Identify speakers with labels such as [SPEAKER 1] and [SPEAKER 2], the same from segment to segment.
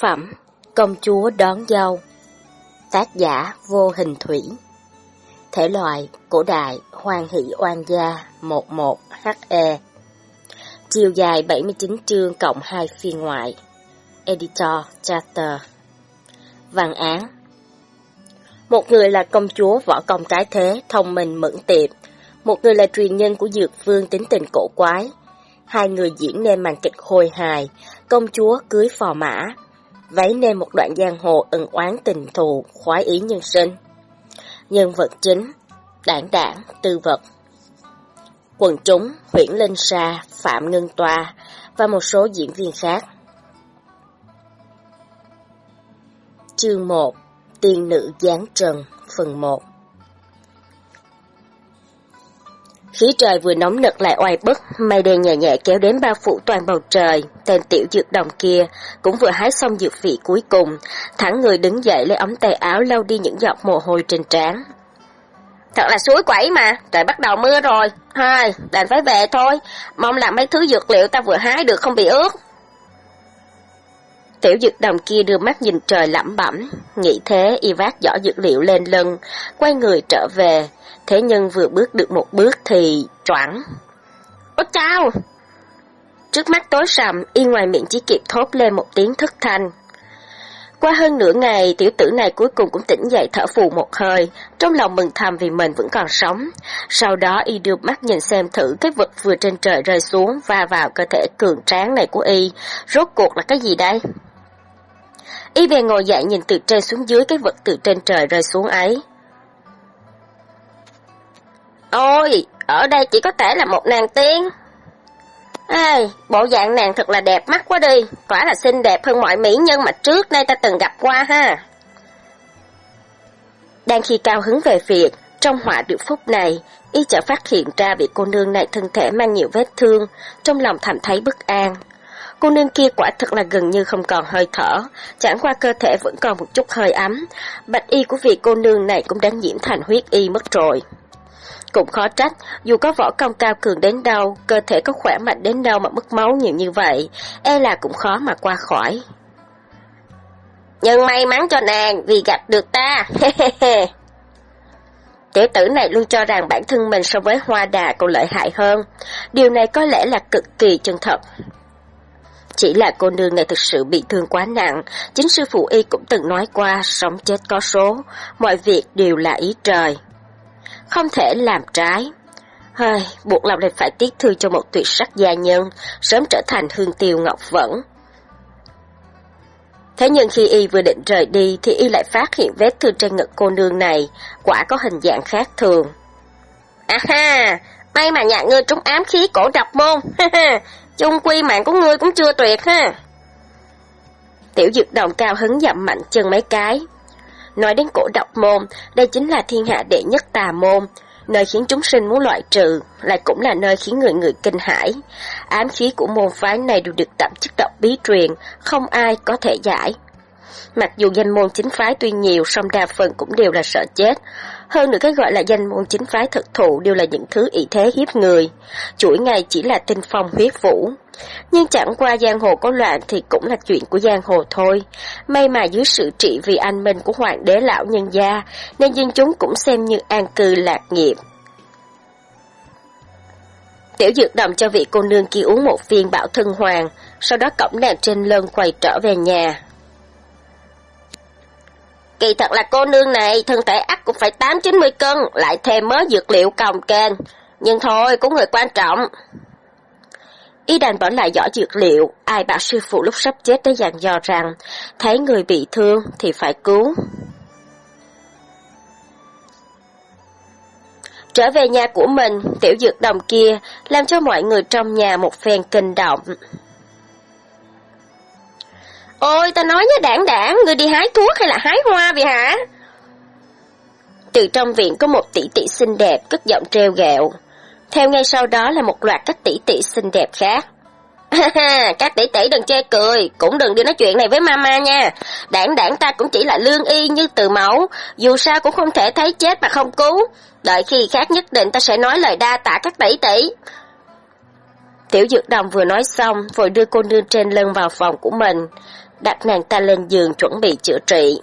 [SPEAKER 1] phẩm Công chúa đón dâu Tác giả Vô Hình Thủy. Thể loại Cổ đại Hoan hỷ oan gia 11HE Chiều dài 79 chương cộng 2 phiên ngoại. Editor Charter. Văn án. Một người là công chúa võ công cái thế, thông minh mẫn tiệp. Một người là truyền nhân của dược vương tính tình cổ quái. Hai người diễn nên màn kịch hồi hài. Công chúa cưới phò mã váy nên một đoạn giang hồ ân oán tình thù, khoái ý nhân sinh. Nhân vật chính, đảng đảng, tư vật. Quần chúng, Huyển Linh Sa, Phạm Ngân Toa và một số diễn viên khác. Chương 1 Tiên nữ giáng trần, phần 1 Khí trời vừa nóng nực lại oai bức, mây đen nhẹ nhẹ kéo đến bao phủ toàn bầu trời. Tên tiểu dược đồng kia cũng vừa hái xong dược vị cuối cùng, thẳng người đứng dậy lấy ống tay áo lau đi những giọt mồ hôi trên trán. Thật là suối quẩy mà, trời bắt đầu mưa rồi. Hai, đành phải về thôi, mong là mấy thứ dược liệu ta vừa hái được không bị ướt. Tiểu dược đồng kia đưa mắt nhìn trời lẩm bẩm, nghĩ thế y vác giỏ dược liệu lên lưng, quay người trở về, thế nhưng vừa bước được một bước thì choảng. Ôi chao! Trước mắt tối sầm, y ngoài miệng chỉ kịp thốt lên một tiếng thất thanh. Qua hơn nửa ngày, tiểu tử này cuối cùng cũng tỉnh dậy thở phù một hơi, trong lòng mừng thầm vì mình vẫn còn sống. Sau đó y đưa mắt nhìn xem thử cái vật vừa trên trời rơi xuống và vào cơ thể cường tráng này của y, rốt cuộc là cái gì đây? Y về ngồi dậy nhìn từ trên xuống dưới cái vật từ trên trời rơi xuống ấy. Ôi, ở đây chỉ có thể là một nàng tiên. Ê, bộ dạng nàng thật là đẹp mắt quá đi, quả là xinh đẹp hơn mọi mỹ nhân mà trước nay ta từng gặp qua ha. Đang khi cao hứng về việc, trong họa được phúc này, y chợt phát hiện ra bị cô nương này thân thể mang nhiều vết thương, trong lòng thầm thấy bất an. Cô nương kia quả thật là gần như không còn hơi thở, chẳng qua cơ thể vẫn còn một chút hơi ấm. Bạch y của vị cô nương này cũng đã nhiễm thành huyết y mất rồi. Cũng khó trách, dù có võ công cao cường đến đâu, cơ thể có khỏe mạnh đến đâu mà mất máu nhiều như vậy, e là cũng khó mà qua khỏi. Nhưng may mắn cho nàng vì gặp được ta, Tiểu tử này luôn cho rằng bản thân mình so với hoa đà còn lợi hại hơn. Điều này có lẽ là cực kỳ chân thật. Chỉ là cô nương này thực sự bị thương quá nặng, chính sư phụ y cũng từng nói qua, sống chết có số, mọi việc đều là ý trời. Không thể làm trái. Hơi, buộc lòng lại phải tiếc thương cho một tuyệt sắc gia nhân, sớm trở thành hương tiêu ngọc vẫn. Thế nhưng khi y vừa định rời đi thì y lại phát hiện vết thương trên ngực cô nương này, quả có hình dạng khác thường. À ha, may mà nhà ngươi trúng ám khí cổ độc môn, chung quy mạng của ngươi cũng chưa tuyệt ha. Tiểu dược đồng cao hứng dậm mạnh chân mấy cái. Nói đến cổ độc môn, đây chính là thiên hạ đệ nhất tà môn, nơi khiến chúng sinh muốn loại trừ, lại cũng là nơi khiến người người kinh hãi. Ám khí của môn phái này đều được tạm chức độc bí truyền, không ai có thể giải. Mặc dù danh môn chính phái tuy nhiều, song đa phần cũng đều là sợ chết. Hơn nữa cái gọi là danh môn chính phái thực thụ đều là những thứ ý thế hiếp người. Chuỗi ngày chỉ là tinh phong huyết vũ. Nhưng chẳng qua giang hồ có loạn thì cũng là chuyện của giang hồ thôi. May mà dưới sự trị vì anh minh của hoàng đế lão nhân gia, nên dân chúng cũng xem như an cư lạc nghiệp. Tiểu dược đồng cho vị cô nương kia uống một viên bảo thân hoàng, sau đó cổng nàng trên lưng quay trở về nhà. Kỳ thật là cô nương này, thân thể ắt cũng phải 8-90 cân, lại thêm mớ dược liệu còng kênh. Nhưng thôi, cũng người quan trọng. Y đành bỏ lại giỏ dược liệu, ai bảo sư phụ lúc sắp chết đã dặn dò rằng, thấy người bị thương thì phải cứu. Trở về nhà của mình, tiểu dược đồng kia làm cho mọi người trong nhà một phen kinh động. Ôi, ta nói với đảng đảng, người đi hái thuốc hay là hái hoa vậy hả? Từ trong viện có một tỷ tỷ xinh đẹp, cất giọng treo gẹo. Theo ngay sau đó là một loạt các tỷ tỷ xinh đẹp khác. các tỷ tỷ đừng chê cười, cũng đừng đi nói chuyện này với mama nha. Đảng đảng ta cũng chỉ là lương y như từ mẫu, dù sao cũng không thể thấy chết mà không cứu. Đợi khi khác nhất định ta sẽ nói lời đa tạ các tỷ tỷ. Tiểu Dược Đồng vừa nói xong, vội đưa cô nương trên lưng vào phòng của mình đặt nàng ta lên giường chuẩn bị chữa trị.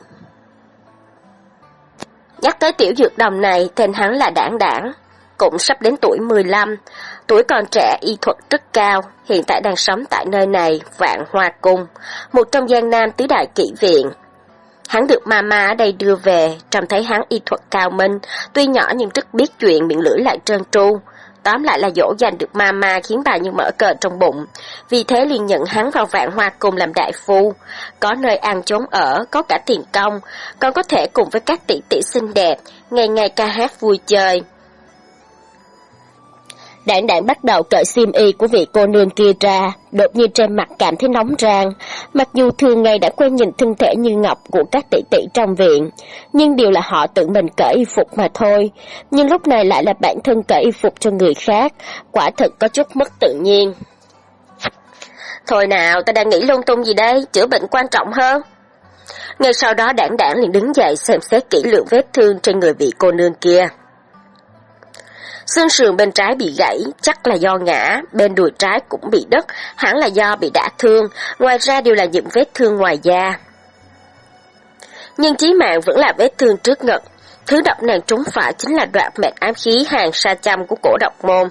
[SPEAKER 1] Nhắc tới tiểu dược đồng này, tên hắn là Đảng Đảng, cũng sắp đến tuổi 15, tuổi còn trẻ y thuật rất cao, hiện tại đang sống tại nơi này, Vạn Hoa Cung, một trong gian nam tứ đại kỹ viện. Hắn được mama ở đây đưa về, trông thấy hắn y thuật cao minh, tuy nhỏ nhưng rất biết chuyện, miệng lưỡi lại trơn tru. Tóm lại là dỗ dành được mama khiến bà như mở cờ trong bụng. Vì thế liền nhận hắn vào vạn hoa cùng làm đại phu. Có nơi ăn trốn ở, có cả tiền công, còn có thể cùng với các tỷ tỷ xinh đẹp, ngày ngày ca hát vui chơi. Đảng đảng bắt đầu cởi xiêm y của vị cô nương kia ra, đột nhiên trên mặt cảm thấy nóng rang. Mặc dù thường ngày đã quen nhìn thân thể như ngọc của các tỷ tỷ trong viện, nhưng điều là họ tự mình cởi y phục mà thôi. Nhưng lúc này lại là bản thân cởi y phục cho người khác, quả thật có chút mất tự nhiên. Thôi nào, ta đang nghĩ lung tung gì đây, chữa bệnh quan trọng hơn. Ngay sau đó đảng đảng liền đứng dậy xem xét kỹ lượng vết thương trên người vị cô nương kia. Xương sườn bên trái bị gãy, chắc là do ngã, bên đùi trái cũng bị đứt, hẳn là do bị đả thương, ngoài ra đều là những vết thương ngoài da. Nhưng chí mạng vẫn là vết thương trước ngực, thứ độc nàng trúng phải chính là đoạn mệt ám khí hàng sa châm của cổ độc môn.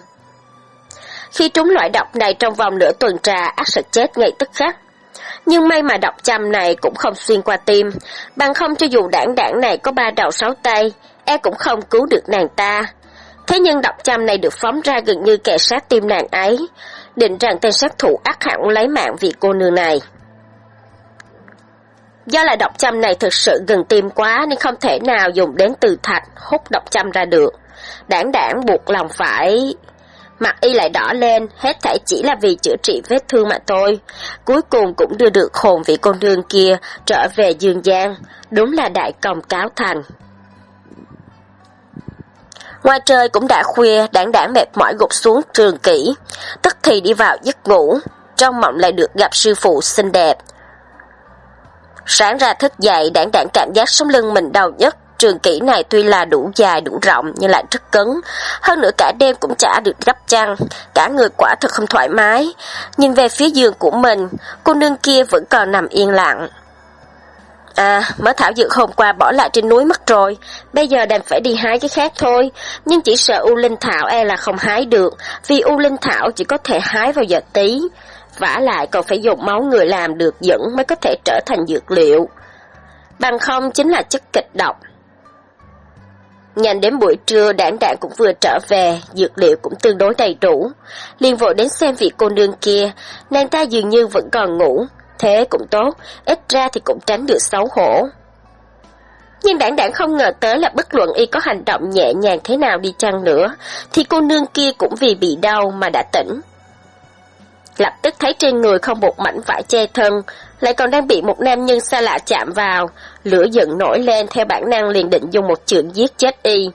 [SPEAKER 1] Khi trúng loại độc này trong vòng nửa tuần trà, ác sẽ chết ngay tức khắc. Nhưng may mà độc châm này cũng không xuyên qua tim, bằng không cho dù đảng đảng này có ba đầu sáu tay, e cũng không cứu được nàng ta. Thế nhưng độc châm này được phóng ra gần như kẻ sát tim nàng ấy, định rằng tên sát thủ ác hẳn lấy mạng vì cô nương này. Do là độc châm này thực sự gần tim quá nên không thể nào dùng đến từ thạch hút độc châm ra được. Đảng đảng buộc lòng phải... Mặt y lại đỏ lên, hết thảy chỉ là vì chữa trị vết thương mà thôi. Cuối cùng cũng đưa được hồn vị con nương kia trở về dương gian. Đúng là đại công cáo thành. Ngoài trời cũng đã khuya, đảng đảng mệt mỏi gục xuống trường kỹ, tức thì đi vào giấc ngủ, trong mộng lại được gặp sư phụ xinh đẹp. Sáng ra thức dậy, đảng đảng cảm giác sống lưng mình đau nhất, trường kỹ này tuy là đủ dài đủ rộng nhưng lại rất cứng, hơn nữa cả đêm cũng chả được gấp chăn, cả người quả thật không thoải mái. Nhìn về phía giường của mình, cô nương kia vẫn còn nằm yên lặng. À, mớ thảo dược hôm qua bỏ lại trên núi mất rồi, bây giờ đành phải đi hái cái khác thôi, nhưng chỉ sợ U Linh Thảo e là không hái được, vì U Linh Thảo chỉ có thể hái vào giờ tí, vả lại còn phải dùng máu người làm được dẫn mới có thể trở thành dược liệu. Bằng không chính là chất kịch độc. Nhanh đến buổi trưa đảng đảng cũng vừa trở về, dược liệu cũng tương đối đầy đủ. liền vội đến xem vị cô nương kia, nàng ta dường như vẫn còn ngủ, thế cũng tốt, ít ra thì cũng tránh được xấu hổ. Nhưng đảng đảng không ngờ tới là bất luận y có hành động nhẹ nhàng thế nào đi chăng nữa, thì cô nương kia cũng vì bị đau mà đã tỉnh. Lập tức thấy trên người không một mảnh vải che thân, lại còn đang bị một nam nhân xa lạ chạm vào, lửa giận nổi lên theo bản năng liền định dùng một chưởng giết chết y.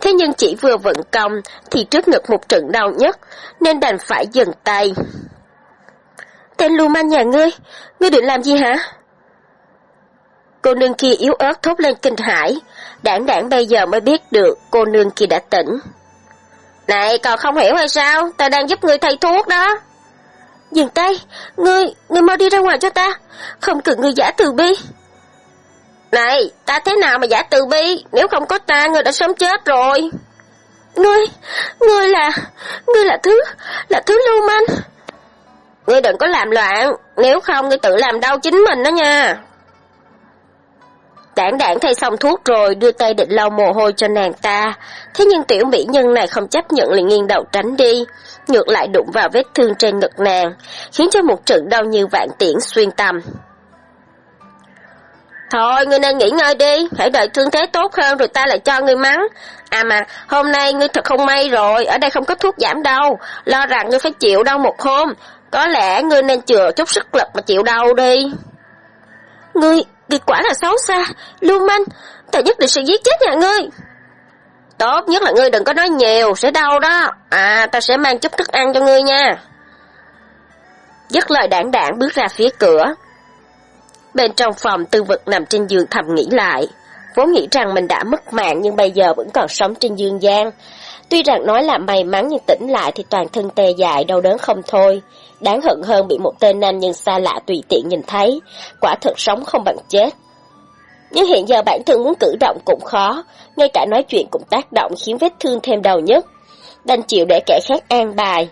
[SPEAKER 1] Thế nhưng chỉ vừa vận công thì trước ngực một trận đau nhất, nên đành phải dừng tay. Tên lưu manh nhà ngươi, ngươi định làm gì hả? Cô nương kia yếu ớt thốt lên kinh hãi, đảng đảng bây giờ mới biết được cô nương kia đã tỉnh. Này, còn không hiểu hay sao? Ta đang giúp ngươi thay thuốc đó. Dừng tay, ngươi, ngươi mau đi ra ngoài cho ta, không cần ngươi giả từ bi. Này, ta thế nào mà giả từ bi, nếu không có ta ngươi đã sớm chết rồi. Ngươi, ngươi là, ngươi là thứ, là thứ lưu manh. Ngươi đừng có làm loạn, nếu không ngươi tự làm đau chính mình đó nha. Đảng đảng thay xong thuốc rồi đưa tay định lau mồ hôi cho nàng ta. Thế nhưng tiểu mỹ nhân này không chấp nhận liền nghiêng đầu tránh đi. Ngược lại đụng vào vết thương trên ngực nàng, khiến cho một trận đau như vạn tiễn xuyên tâm. Thôi, ngươi nên nghỉ ngơi đi, hãy đợi thương thế tốt hơn rồi ta lại cho ngươi mắng. À mà, hôm nay ngươi thật không may rồi, ở đây không có thuốc giảm đau, lo rằng ngươi phải chịu đau một hôm, có lẽ ngươi nên chừa chút sức lực mà chịu đau đi. Ngươi, ngươi quả là xấu xa, lưu manh, ta nhất định sẽ giết chết nhà ngươi. Tốt nhất là ngươi đừng có nói nhiều, sẽ đau đó. À, ta sẽ mang chút thức ăn cho ngươi nha. Dứt lời đảng đảng bước ra phía cửa. Bên trong phòng tư Vực nằm trên giường thầm nghĩ lại. vốn nghĩ rằng mình đã mất mạng nhưng bây giờ vẫn còn sống trên dương gian. Tuy rằng nói là may mắn nhưng tỉnh lại thì toàn thân tê dại đau đớn không thôi. Đáng hận hơn bị một tên nam nhân xa lạ tùy tiện nhìn thấy, quả thật sống không bằng chết. Nhưng hiện giờ bản thân muốn cử động cũng khó, ngay cả nói chuyện cũng tác động khiến vết thương thêm đau nhất. Đành chịu để kẻ khác an bài.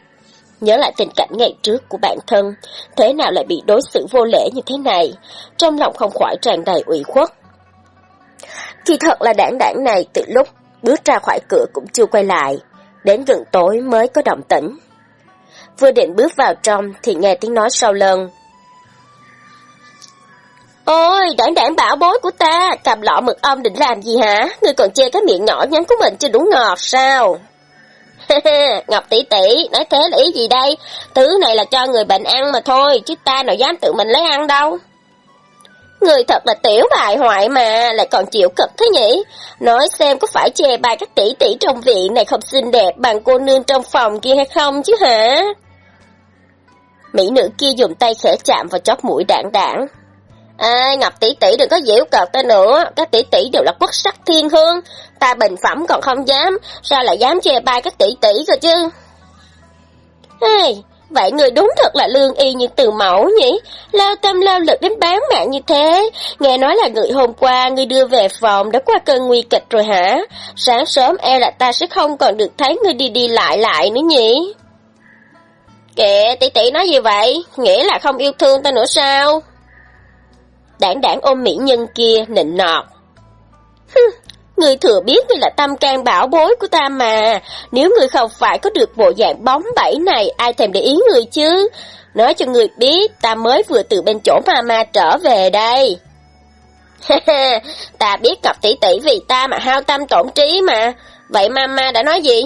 [SPEAKER 1] Nhớ lại tình cảnh ngày trước của bản thân, thế nào lại bị đối xử vô lễ như thế này, trong lòng không khỏi tràn đầy ủy khuất. Thì thật là đảng đảng này từ lúc bước ra khỏi cửa cũng chưa quay lại, đến gần tối mới có động tĩnh. Vừa định bước vào trong thì nghe tiếng nói sau lưng. Ôi, đảng đảng bảo bối của ta, cầm lọ mực ong định làm gì hả? Ngươi còn chê cái miệng nhỏ nhắn của mình chưa đủ ngọt sao? Ngọc tỷ tỷ, nói thế là ý gì đây? Thứ này là cho người bệnh ăn mà thôi, chứ ta nào dám tự mình lấy ăn đâu. Người thật là tiểu bại hoại mà, lại còn chịu cực thế nhỉ? Nói xem có phải chê bài các tỷ tỷ trong viện này không xinh đẹp bằng cô nương trong phòng kia hay không chứ hả? Mỹ nữ kia dùng tay khẽ chạm vào chóp mũi đảng đảng. À, Ngọc tỷ tỷ đừng có giễu cợt ta nữa, các tỷ tỷ đều là quốc sắc thiên hương, ta bình phẩm còn không dám, sao lại dám chê bai các tỷ tỷ cơ chứ? Hey, vậy người đúng thật là lương y như từ mẫu nhỉ? Lao tâm lao lực đến bán mạng như thế. Nghe nói là người hôm qua người đưa về phòng đã qua cơn nguy kịch rồi hả? Sáng sớm e là ta sẽ không còn được thấy người đi đi lại lại nữa nhỉ? Kệ, tỷ tỷ nói gì vậy? Nghĩa là không yêu thương ta nữa sao? Đảng đảng ôm mỹ nhân kia nịnh nọt. Người thừa biết ngươi là tâm can bảo bối của ta mà. Nếu người không phải có được bộ dạng bóng bẫy này, ai thèm để ý người chứ? Nói cho người biết, ta mới vừa từ bên chỗ mama trở về đây. ta biết cặp tỷ tỷ vì ta mà hao tâm tổn trí mà. Vậy mama đã nói gì?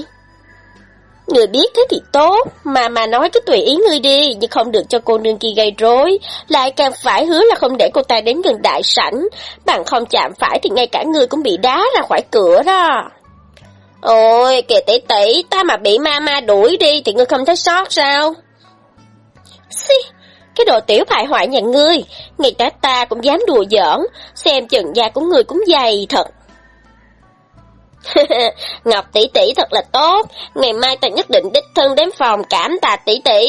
[SPEAKER 1] Người biết thế thì tốt, mà mà nói cứ tùy ý ngươi đi, nhưng không được cho cô nương kia gây rối, lại càng phải hứa là không để cô ta đến gần đại sảnh, bằng không chạm phải thì ngay cả ngươi cũng bị đá ra khỏi cửa đó. Ôi, kìa tỷ tỷ, ta mà bị ma ma đuổi đi thì ngươi không thấy sót sao? Xì, cái đồ tiểu bại hoại nhà ngươi, ngay cả ta cũng dám đùa giỡn, xem chừng da của ngươi cũng dày thật. Ngọc tỷ tỷ thật là tốt, ngày mai ta nhất định đích thân đến phòng cảm tạ tỷ tỷ.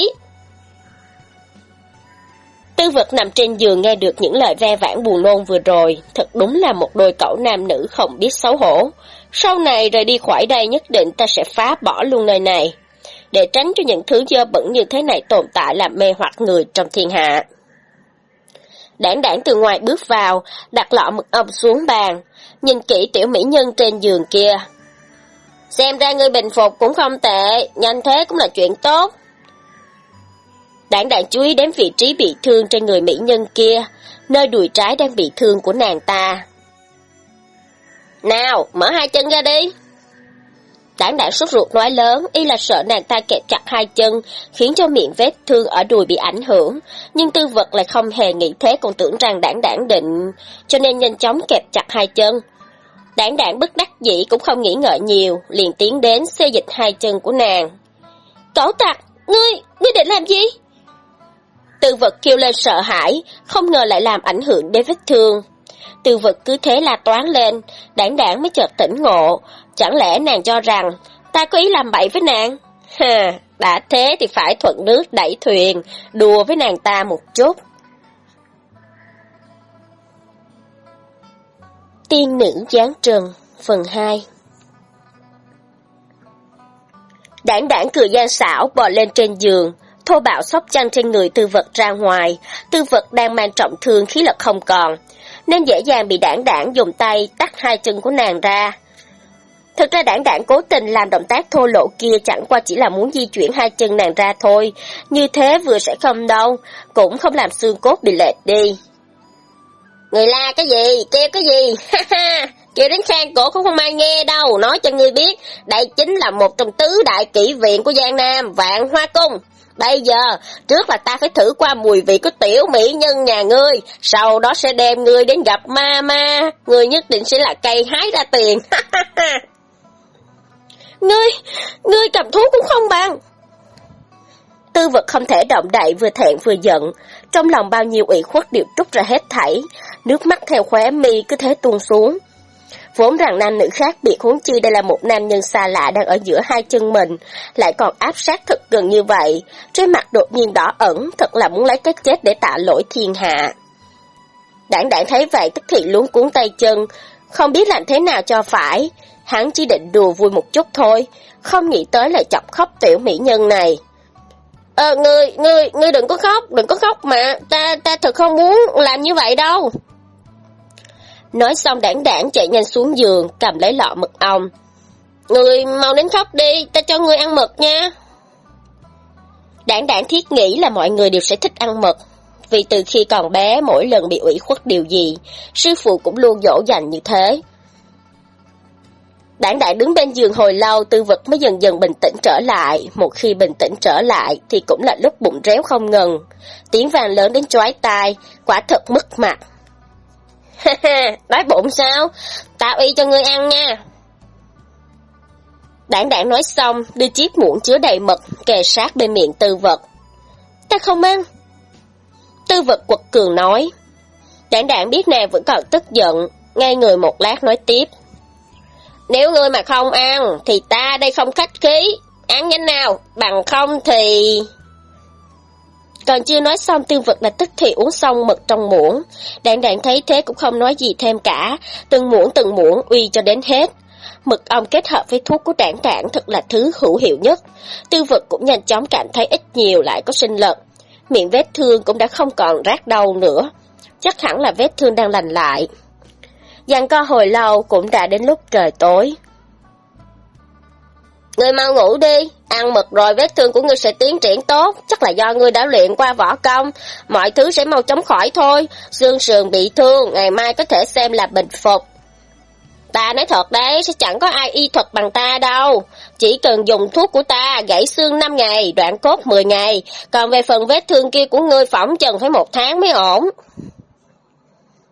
[SPEAKER 1] Tư vật nằm trên giường nghe được những lời ve vãn buồn nôn vừa rồi, thật đúng là một đôi cậu nam nữ không biết xấu hổ. Sau này rời đi khỏi đây nhất định ta sẽ phá bỏ luôn nơi này, để tránh cho những thứ dơ bẩn như thế này tồn tại làm mê hoặc người trong thiên hạ. Đảng đảng từ ngoài bước vào, đặt lọ mực ong xuống bàn, nhìn kỹ tiểu mỹ nhân trên giường kia. Xem ra ngươi bình phục cũng không tệ, nhanh thế cũng là chuyện tốt. Đảng đảng chú ý đến vị trí bị thương trên người mỹ nhân kia, nơi đùi trái đang bị thương của nàng ta. Nào, mở hai chân ra đi. Đảng đã sốt ruột nói lớn, y là sợ nàng ta kẹp chặt hai chân, khiến cho miệng vết thương ở đùi bị ảnh hưởng. Nhưng tư vật lại không hề nghĩ thế còn tưởng rằng đảng đảng định, cho nên nhanh chóng kẹp chặt hai chân. Đảng đảng bất đắc dĩ cũng không nghĩ ngợi nhiều, liền tiến đến xê dịch hai chân của nàng. Cẩu tặc, ngươi, ngươi định làm gì? Tư vật kêu lên sợ hãi, không ngờ lại làm ảnh hưởng đến vết thương. Tư vật cứ thế là toán lên, đảng đảng mới chợt tỉnh ngộ, chẳng lẽ nàng cho rằng ta có ý làm bậy với nàng? Ha, đã thế thì phải thuận nước đẩy thuyền, đùa với nàng ta một chút. Tiên nữ giáng trần, phần 2 Đảng đảng cười gian xảo bò lên trên giường, thô bạo sóc chăn trên người tư vật ra ngoài, tư vật đang mang trọng thương khí lực không còn, nên dễ dàng bị đảng đảng dùng tay tắt hai chân của nàng ra. Thực ra đảng đảng cố tình làm động tác thô lộ kia chẳng qua chỉ là muốn di chuyển hai chân nàng ra thôi, như thế vừa sẽ không đâu, cũng không làm xương cốt bị lệch đi. Người la cái gì, kêu cái gì, ha ha, kêu đến sang cổ cũng không ai nghe đâu, nói cho ngươi biết, đây chính là một trong tứ đại kỷ viện của Giang Nam, Vạn Hoa Cung. Bây giờ, trước là ta phải thử qua mùi vị của tiểu mỹ nhân nhà ngươi, sau đó sẽ đem ngươi đến gặp ma ma, ngươi nhất định sẽ là cây hái ra tiền. ngươi, ngươi cầm thú cũng không bằng. Tư vật không thể động đậy vừa thẹn vừa giận, trong lòng bao nhiêu ủy khuất đều trút ra hết thảy, nước mắt theo khóe mi cứ thế tuôn xuống. Vốn rằng nam nữ khác biệt huống chi đây là một nam nhân xa lạ đang ở giữa hai chân mình, lại còn áp sát thật gần như vậy, trên mặt đột nhiên đỏ ẩn, thật là muốn lấy cái chết để tạ lỗi thiên hạ. Đảng đảng thấy vậy tức thì luống cuốn tay chân, không biết làm thế nào cho phải, hắn chỉ định đùa vui một chút thôi, không nghĩ tới lại chọc khóc tiểu mỹ nhân này. Ờ, ngươi, ngươi, ngươi đừng có khóc, đừng có khóc mà, ta, ta thật không muốn làm như vậy đâu. Nói xong đảng đảng chạy nhanh xuống giường, cầm lấy lọ mật ong. Người mau đến khóc đi, ta cho ngươi ăn mật nha. Đảng đảng thiết nghĩ là mọi người đều sẽ thích ăn mật, vì từ khi còn bé mỗi lần bị ủy khuất điều gì, sư phụ cũng luôn dỗ dành như thế. Đảng đại đứng bên giường hồi lâu tư vật mới dần dần bình tĩnh trở lại, một khi bình tĩnh trở lại thì cũng là lúc bụng réo không ngừng. Tiếng vàng lớn đến chói tai, quả thật mất mặt. Ha ha, đói bụng sao? Tao y cho ngươi ăn nha. Đảng đảng nói xong, đưa chiếc muỗng chứa đầy mật, kề sát bên miệng tư vật. Ta không ăn. Tư vật quật cường nói. Đảng đảng biết nàng vẫn còn tức giận, ngay người một lát nói tiếp. Nếu ngươi mà không ăn, thì ta đây không khách khí. Ăn nhanh nào, bằng không thì... Còn chưa nói xong tương vật là tức thì uống xong mật trong muỗng. Đạn đạn thấy thế cũng không nói gì thêm cả, từng muỗng từng muỗng uy cho đến hết. Mật ong kết hợp với thuốc của đảng đảng thật là thứ hữu hiệu nhất. tư vật cũng nhanh chóng cảm thấy ít nhiều lại có sinh lực. Miệng vết thương cũng đã không còn rát đau nữa. Chắc hẳn là vết thương đang lành lại. Dàn co hồi lâu cũng đã đến lúc trời tối. Ngươi mau ngủ đi, ăn mực rồi vết thương của ngươi sẽ tiến triển tốt, chắc là do ngươi đã luyện qua võ công, mọi thứ sẽ mau chóng khỏi thôi, xương sườn bị thương, ngày mai có thể xem là bình phục. Ta nói thật đấy, sẽ chẳng có ai y thuật bằng ta đâu, chỉ cần dùng thuốc của ta, gãy xương 5 ngày, đoạn cốt 10 ngày, còn về phần vết thương kia của ngươi phỏng chừng phải một tháng mới ổn.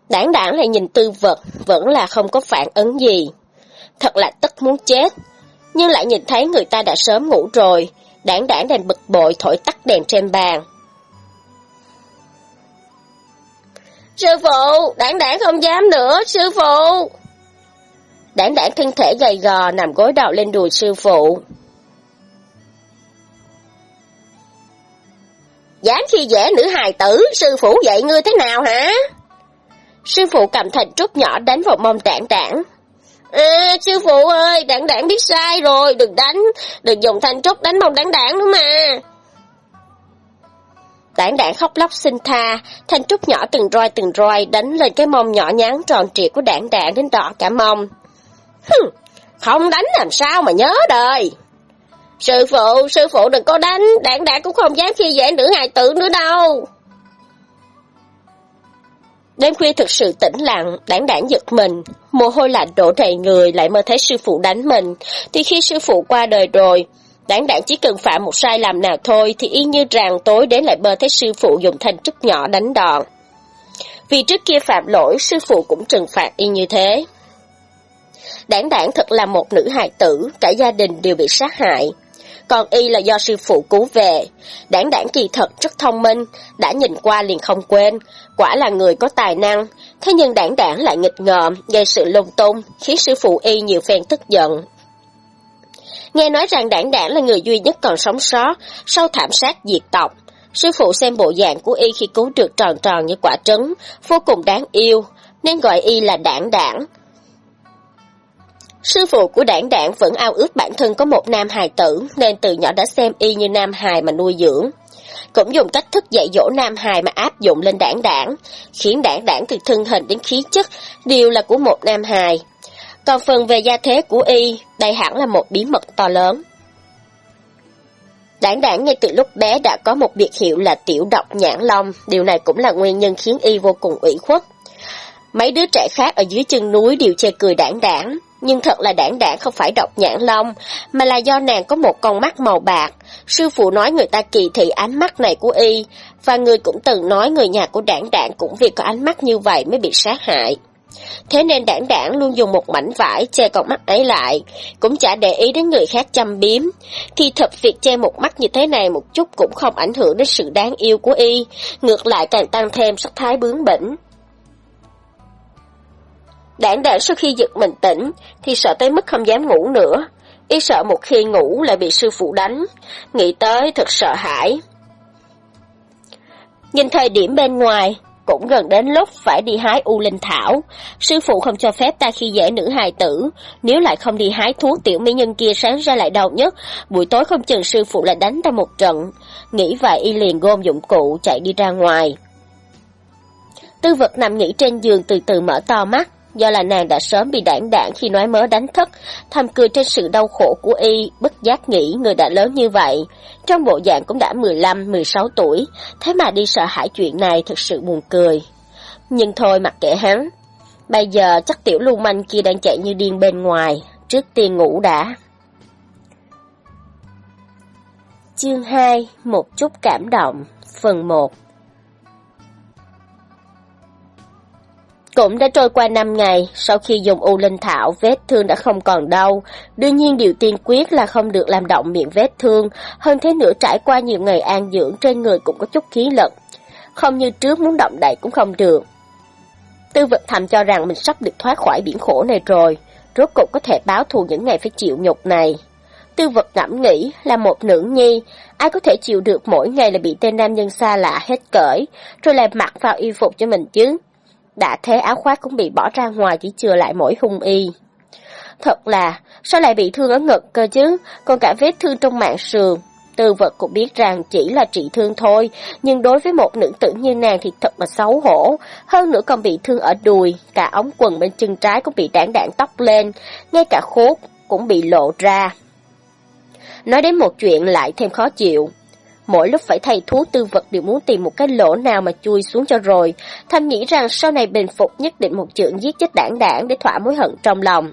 [SPEAKER 1] Đảng đảng lại nhìn tư vật, vẫn là không có phản ứng gì. Thật là tức muốn chết. Nhưng lại nhìn thấy người ta đã sớm ngủ rồi, đảng đảng đành bực bội thổi tắt đèn trên bàn. Sư phụ, đảng đảng không dám nữa, sư phụ. Đảng đảng thân thể gầy gò nằm gối đầu lên đùi sư phụ. Dám khi dễ nữ hài tử, sư phụ dạy ngươi thế nào hả? Sư phụ cầm thành trúc nhỏ đánh vào mông tảng tảng. À, sư phụ ơi, đảng đảng biết sai rồi, đừng đánh, đừng dùng thanh trúc đánh mông đảng đảng nữa mà. Đảng đảng khóc lóc xin tha, thanh trúc nhỏ từng roi từng roi đánh lên cái mông nhỏ nhắn tròn trịa của đảng đảng đến đỏ cả mông. Hừm, không đánh làm sao mà nhớ đời. Sư phụ, sư phụ đừng có đánh, đảng đảng cũng không dám khi dễ nữ hài tử nữa đâu. Đêm khuya thực sự tĩnh lặng, đảng đảng giật mình, mồ hôi lạnh đổ đầy người lại mơ thấy sư phụ đánh mình, thì khi sư phụ qua đời rồi, đảng đảng chỉ cần phạm một sai lầm nào thôi thì y như rằng tối đến lại mơ thấy sư phụ dùng thanh trúc nhỏ đánh đòn. Vì trước kia phạm lỗi, sư phụ cũng trừng phạt y như thế. Đảng đảng thật là một nữ hài tử, cả gia đình đều bị sát hại còn y là do sư phụ cứu về. Đảng đảng kỳ thật rất thông minh, đã nhìn qua liền không quên, quả là người có tài năng, thế nhưng đảng đảng lại nghịch ngợm, gây sự lung tung, khiến sư phụ y nhiều phen tức giận. Nghe nói rằng đảng đảng là người duy nhất còn sống sót sau thảm sát diệt tộc. Sư phụ xem bộ dạng của y khi cứu được tròn tròn như quả trứng, vô cùng đáng yêu, nên gọi y là đảng đảng. Sư phụ của đảng đảng vẫn ao ước bản thân có một nam hài tử, nên từ nhỏ đã xem y như nam hài mà nuôi dưỡng. Cũng dùng cách thức dạy dỗ nam hài mà áp dụng lên đảng đảng, khiến đảng đảng từ thân hình đến khí chất đều là của một nam hài. Còn phần về gia thế của y, đây hẳn là một bí mật to lớn. Đảng đảng ngay từ lúc bé đã có một biệt hiệu là tiểu độc nhãn long, điều này cũng là nguyên nhân khiến y vô cùng ủy khuất. Mấy đứa trẻ khác ở dưới chân núi đều chê cười đảng đảng, nhưng thật là đảng đảng không phải độc nhãn long, mà là do nàng có một con mắt màu bạc. Sư phụ nói người ta kỳ thị ánh mắt này của y, và người cũng từng nói người nhà của đảng đảng cũng vì có ánh mắt như vậy mới bị sát hại. Thế nên đảng đảng luôn dùng một mảnh vải che con mắt ấy lại, cũng chả để ý đến người khác chăm biếm. Thì thật việc che một mắt như thế này một chút cũng không ảnh hưởng đến sự đáng yêu của y, ngược lại càng tăng thêm sắc thái bướng bỉnh. Đảng đảng sau khi giật mình tỉnh, thì sợ tới mức không dám ngủ nữa. Y sợ một khi ngủ lại bị sư phụ đánh. Nghĩ tới thật sợ hãi. Nhìn thời điểm bên ngoài, cũng gần đến lúc phải đi hái u linh thảo. Sư phụ không cho phép ta khi dễ nữ hài tử, nếu lại không đi hái thuốc tiểu mỹ nhân kia sáng ra lại đau nhất, buổi tối không chừng sư phụ lại đánh ta một trận. Nghĩ vậy y liền gom dụng cụ chạy đi ra ngoài. Tư vật nằm nghỉ trên giường từ từ mở to mắt, do là nàng đã sớm bị đảng đảng khi nói mớ đánh thức, thầm cười trên sự đau khổ của y, bất giác nghĩ người đã lớn như vậy. Trong bộ dạng cũng đã 15-16 tuổi, thế mà đi sợ hãi chuyện này thật sự buồn cười. Nhưng thôi mặc kệ hắn, bây giờ chắc tiểu lưu manh kia đang chạy như điên bên ngoài, trước tiên ngủ đã. Chương 2 Một chút cảm động Phần 1 Cũng đã trôi qua 5 ngày, sau khi dùng u linh thảo, vết thương đã không còn đau. Đương nhiên điều tiên quyết là không được làm động miệng vết thương, hơn thế nữa trải qua nhiều ngày an dưỡng trên người cũng có chút khí lực. Không như trước muốn động đậy cũng không được. Tư vật thầm cho rằng mình sắp được thoát khỏi biển khổ này rồi, rốt cục có thể báo thù những ngày phải chịu nhục này. Tư vật ngẫm nghĩ là một nữ nhi, ai có thể chịu được mỗi ngày là bị tên nam nhân xa lạ hết cởi, rồi lại mặc vào y phục cho mình chứ đã thế áo khoác cũng bị bỏ ra ngoài chỉ chừa lại mỗi hung y. Thật là, sao lại bị thương ở ngực cơ chứ, còn cả vết thương trong mạng sườn. Tư vật cũng biết rằng chỉ là trị thương thôi, nhưng đối với một nữ tử như nàng thì thật là xấu hổ. Hơn nữa còn bị thương ở đùi, cả ống quần bên chân trái cũng bị đảng đảng tóc lên, ngay cả khốt cũng bị lộ ra. Nói đến một chuyện lại thêm khó chịu, Mỗi lúc phải thay thú tư vật đều muốn tìm một cái lỗ nào mà chui xuống cho rồi. Thanh nghĩ rằng sau này bình phục nhất định một chuyện giết chết đảng đảng để thỏa mối hận trong lòng.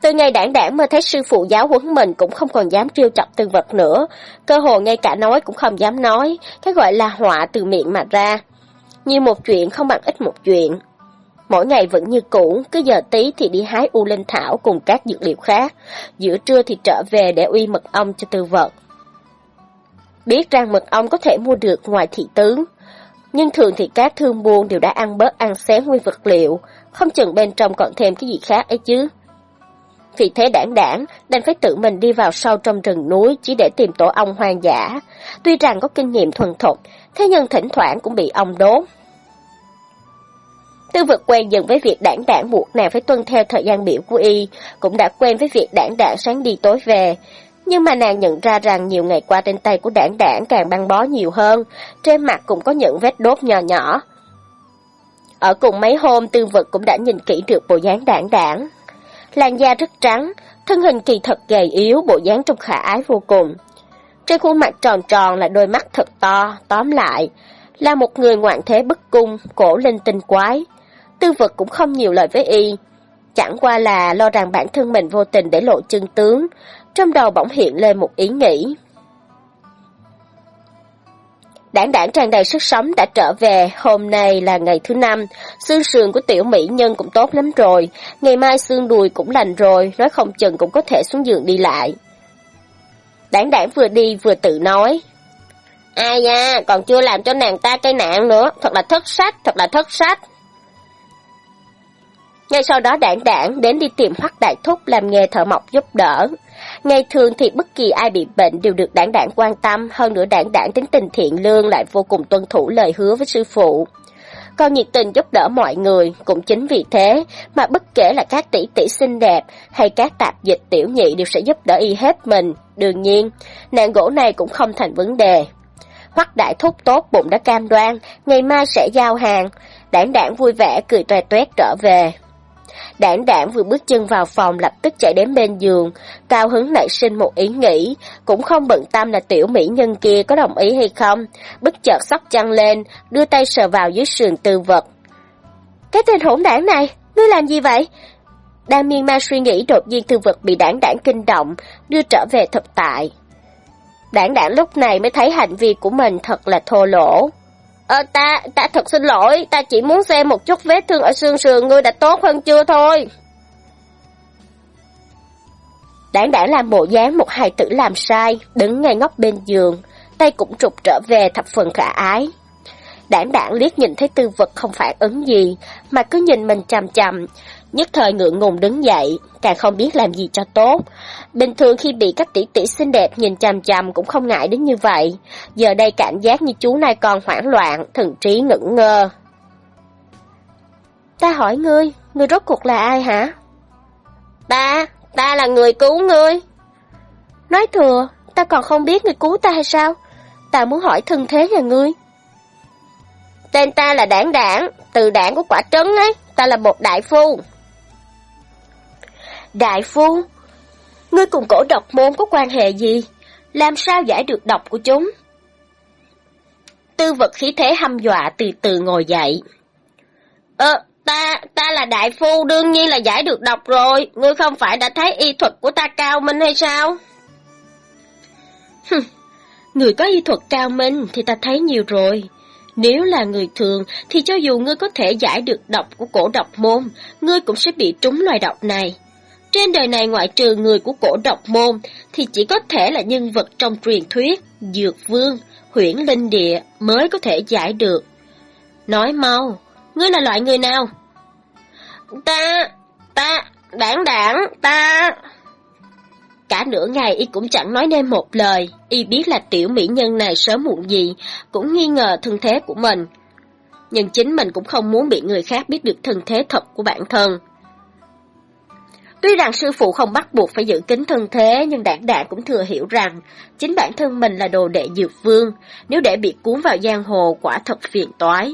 [SPEAKER 1] Từ ngày đảng đảng mà thấy sư phụ giáo huấn mình cũng không còn dám trêu chọc tư vật nữa. Cơ hồ ngay cả nói cũng không dám nói, cái gọi là họa từ miệng mà ra. Như một chuyện không bằng ít một chuyện. Mỗi ngày vẫn như cũ, cứ giờ tí thì đi hái u linh thảo cùng các dược liệu khác. Giữa trưa thì trở về để uy mật ong cho tư vật. Biết rằng mật ong có thể mua được ngoài thị tướng, nhưng thường thì các thương buôn đều đã ăn bớt ăn xén nguyên vật liệu, không chừng bên trong còn thêm cái gì khác ấy chứ. Vì thế đảng đảng đành phải tự mình đi vào sâu trong rừng núi chỉ để tìm tổ ong hoang dã. Tuy rằng có kinh nghiệm thuần thục, thế nhưng thỉnh thoảng cũng bị ong đốt. Tư vực quen dần với việc đảng đảng buộc nàng phải tuân theo thời gian biểu của y, cũng đã quen với việc đảng đảng sáng đi tối về, nhưng mà nàng nhận ra rằng nhiều ngày qua trên tay của đảng đảng càng băng bó nhiều hơn, trên mặt cũng có những vết đốt nhỏ nhỏ. Ở cùng mấy hôm tư vật cũng đã nhìn kỹ được bộ dáng đảng đảng. Làn da rất trắng, thân hình kỳ thật gầy yếu, bộ dáng trông khả ái vô cùng. Trên khuôn mặt tròn tròn là đôi mắt thật to, tóm lại, là một người ngoạn thế bất cung, cổ linh tinh quái. Tư vật cũng không nhiều lời với y, chẳng qua là lo rằng bản thân mình vô tình để lộ chân tướng, trong đầu bỗng hiện lên một ý nghĩ. Đảng đảng tràn đầy sức sống đã trở về, hôm nay là ngày thứ năm, xương sườn của tiểu mỹ nhân cũng tốt lắm rồi, ngày mai xương đùi cũng lành rồi, nói không chừng cũng có thể xuống giường đi lại. Đảng đảng vừa đi vừa tự nói. Ai nha, còn chưa làm cho nàng ta cây nạn nữa, thật là thất sách, thật là thất sách. Ngay sau đó đảng đảng đến đi tìm hoắc đại thúc làm nghề thợ mộc giúp đỡ. Ngày thường thì bất kỳ ai bị bệnh đều được đảng đảng quan tâm, hơn nữa đảng đảng tính tình thiện lương lại vô cùng tuân thủ lời hứa với sư phụ. Còn nhiệt tình giúp đỡ mọi người, cũng chính vì thế mà bất kể là các tỷ tỷ xinh đẹp hay các tạp dịch tiểu nhị đều sẽ giúp đỡ y hết mình. Đương nhiên, nạn gỗ này cũng không thành vấn đề. Hoắc đại thúc tốt bụng đã cam đoan, ngày mai sẽ giao hàng. Đảng đảng vui vẻ cười toe toét trở về. Đảng đảng vừa bước chân vào phòng lập tức chạy đến bên giường, cao hứng nảy sinh một ý nghĩ, cũng không bận tâm là tiểu mỹ nhân kia có đồng ý hay không, bất chợt sóc chăn lên, đưa tay sờ vào dưới sườn tư vật. Cái tên hỗn đảng này, ngươi làm gì vậy? Đang miên man suy nghĩ đột nhiên tư vật bị đảng đảng kinh động, đưa trở về thực tại. Đảng đảng lúc này mới thấy hành vi của mình thật là thô lỗ. Ờ, ta, ta thật xin lỗi, ta chỉ muốn xem một chút vết thương ở xương sườn ngươi đã tốt hơn chưa thôi. Đảng đảng làm bộ dáng một hài tử làm sai, đứng ngay ngóc bên giường, tay cũng trục trở về thập phần khả ái. Đảng đảng liếc nhìn thấy tư vật không phản ứng gì, mà cứ nhìn mình chằm chằm, nhất thời ngượng ngùng đứng dậy, càng không biết làm gì cho tốt. Bình thường khi bị các tỷ tỷ xinh đẹp nhìn chằm chằm cũng không ngại đến như vậy, giờ đây cảm giác như chú này còn hoảng loạn, thần trí ngẩn ngơ. Ta hỏi ngươi, ngươi rốt cuộc là ai hả? Ta, ta là người cứu ngươi. Nói thừa, ta còn không biết ngươi cứu ta hay sao? Ta muốn hỏi thân thế nhà ngươi. Tên ta là đảng đảng, từ đảng của quả trấn ấy, ta là một đại phu. Đại phu? Ngươi cùng cổ độc môn có quan hệ gì? Làm sao giải được độc của chúng? Tư vật khí thế hăm dọa từ từ ngồi dậy. Ờ, ta, ta là đại phu đương nhiên là giải được độc rồi. Ngươi không phải đã thấy y thuật của ta cao minh hay sao? người có y thuật cao minh thì ta thấy nhiều rồi. Nếu là người thường thì cho dù ngươi có thể giải được độc của cổ độc môn, ngươi cũng sẽ bị trúng loài độc này. Trên đời này ngoại trừ người của cổ độc môn thì chỉ có thể là nhân vật trong truyền thuyết, dược vương, huyễn linh địa mới có thể giải được. Nói mau, ngươi là loại người nào? Ta, ta, đảng đảng, ta... Cả nửa ngày y cũng chẳng nói nên một lời, y biết là tiểu mỹ nhân này sớm muộn gì, cũng nghi ngờ thân thế của mình. Nhưng chính mình cũng không muốn bị người khác biết được thân thế thật của bản thân. Tuy rằng sư phụ không bắt buộc phải giữ kính thân thế, nhưng đảng đảng cũng thừa hiểu rằng chính bản thân mình là đồ đệ dược vương, nếu để bị cuốn vào giang hồ quả thật phiền toái.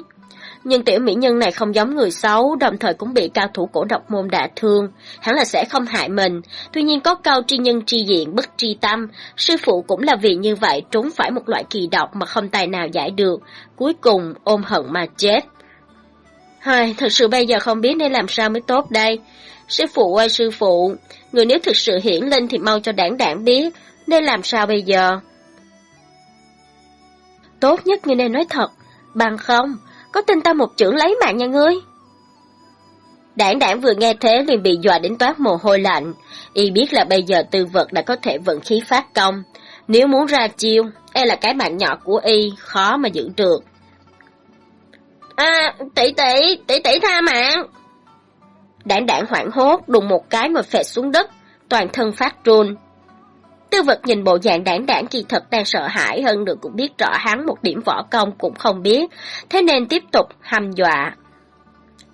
[SPEAKER 1] Nhưng tiểu mỹ nhân này không giống người xấu, đồng thời cũng bị cao thủ cổ độc môn đả thương, hẳn là sẽ không hại mình. Tuy nhiên có cao tri nhân tri diện bất tri tâm, sư phụ cũng là vì như vậy trúng phải một loại kỳ độc mà không tài nào giải được, cuối cùng ôm hận mà chết. Hai, thật sự bây giờ không biết nên làm sao mới tốt đây. Sư phụ ơi sư phụ, người nếu thực sự hiển linh thì mau cho đảng đảng biết, nên làm sao bây giờ? Tốt nhất người nên nói thật, bằng không, có tin ta một chưởng lấy mạng nha ngươi. Đảng đảng vừa nghe thế liền bị dọa đến toát mồ hôi lạnh, y biết là bây giờ tư vật đã có thể vận khí phát công, nếu muốn ra chiêu, e là cái mạng nhỏ của y khó mà giữ được. À, tỷ tỷ, tỷ tỷ tha mạng. Đảng đảng hoảng hốt, đùng một cái mà phệ xuống đất, toàn thân phát run. Tư vật nhìn bộ dạng đảng đảng kỳ thật đang sợ hãi hơn được cũng biết rõ hắn một điểm võ công cũng không biết, thế nên tiếp tục hăm dọa.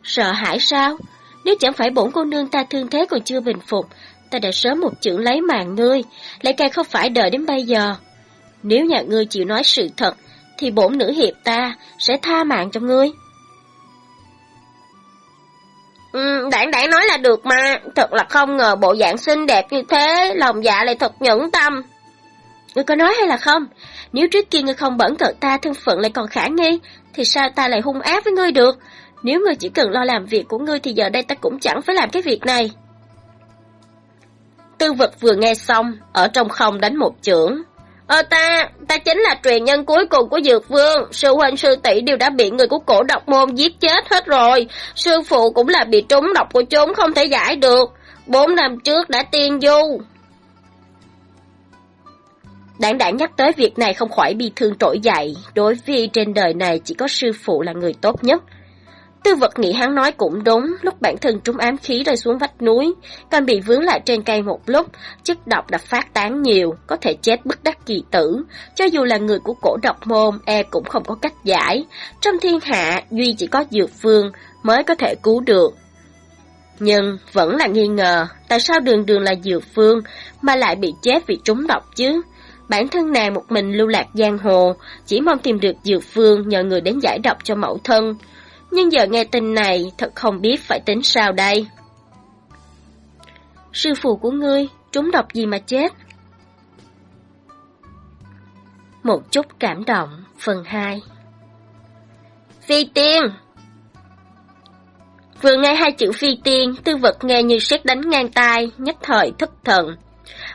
[SPEAKER 1] Sợ hãi sao? Nếu chẳng phải bổn cô nương ta thương thế còn chưa bình phục, ta đã sớm một chữ lấy mạng ngươi, lại càng không phải đợi đến bây giờ. Nếu nhà ngươi chịu nói sự thật, thì bổn nữ hiệp ta sẽ tha mạng cho ngươi. Ừ, đảng đảng nói là được mà, thật là không ngờ bộ dạng xinh đẹp như thế, lòng dạ lại thật nhẫn tâm. Ngươi có nói hay là không? Nếu trước kia ngươi không bẩn cợt ta thân phận lại còn khả nghi, thì sao ta lại hung ác với ngươi được? Nếu ngươi chỉ cần lo làm việc của ngươi thì giờ đây ta cũng chẳng phải làm cái việc này. Tư vật vừa nghe xong, ở trong không đánh một chưởng, Ờ ta, ta chính là truyền nhân cuối cùng của Dược Vương, sư huynh sư tỷ đều đã bị người của cổ độc môn giết chết hết rồi, sư phụ cũng là bị trúng độc của chúng không thể giải được, bốn năm trước đã tiên du. Đảng đã nhắc tới việc này không khỏi bị thương trỗi dậy, đối với trên đời này chỉ có sư phụ là người tốt nhất, Tư vật nghĩ hắn nói cũng đúng, lúc bản thân trúng ám khí rơi xuống vách núi, còn bị vướng lại trên cây một lúc, chất độc đã phát tán nhiều, có thể chết bất đắc kỳ tử. Cho dù là người của cổ độc môn, e cũng không có cách giải. Trong thiên hạ, duy chỉ có dược phương mới có thể cứu được. Nhưng vẫn là nghi ngờ, tại sao đường đường là dược phương mà lại bị chết vì trúng độc chứ? Bản thân nàng một mình lưu lạc giang hồ, chỉ mong tìm được dược phương nhờ người đến giải độc cho mẫu thân nhưng giờ nghe tin này thật không biết phải tính sao đây. Sư phụ của ngươi trúng độc gì mà chết? Một chút cảm động, phần 2 Phi tiên Vừa nghe hai chữ phi tiên, tư vật nghe như xét đánh ngang tai, nhất thời thất thần.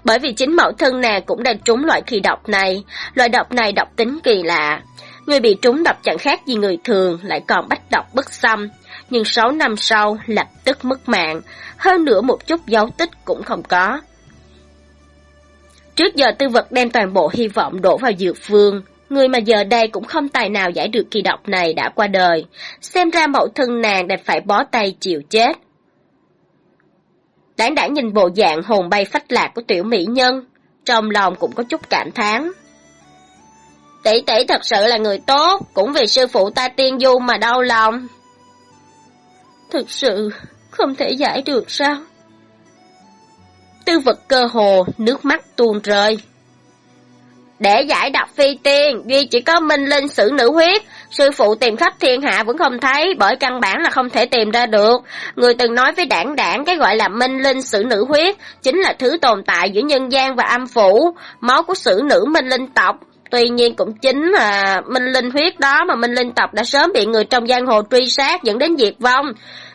[SPEAKER 1] Bởi vì chính mẫu thân nàng cũng đang trúng loại kỳ độc này, loại độc này độc tính kỳ lạ, Người bị trúng độc chẳng khác gì người thường, lại còn bách độc bất xâm. Nhưng 6 năm sau, lập tức mất mạng, hơn nữa một chút dấu tích cũng không có. Trước giờ tư vật đem toàn bộ hy vọng đổ vào dược phương, Người mà giờ đây cũng không tài nào giải được kỳ độc này đã qua đời, xem ra mẫu thân nàng đành phải bó tay chịu chết. Đáng đã nhìn bộ dạng hồn bay phách lạc của tiểu mỹ nhân, trong lòng cũng có chút cảm thán. Tỷ tỷ thật sự là người tốt, cũng vì sư phụ ta tiên du mà đau lòng. Thực sự không thể giải được sao? Tư vật cơ hồ, nước mắt tuôn rơi. Để giải độc phi tiên, Duy chỉ có minh linh sử nữ huyết, sư phụ tìm khắp thiên hạ vẫn không thấy, bởi căn bản là không thể tìm ra được. Người từng nói với đảng đảng cái gọi là minh linh sử nữ huyết, chính là thứ tồn tại giữa nhân gian và âm phủ, máu của sử nữ minh linh tộc. Tuy nhiên cũng chính là minh linh huyết đó mà minh linh tộc đã sớm bị người trong giang hồ truy sát dẫn đến diệt vong.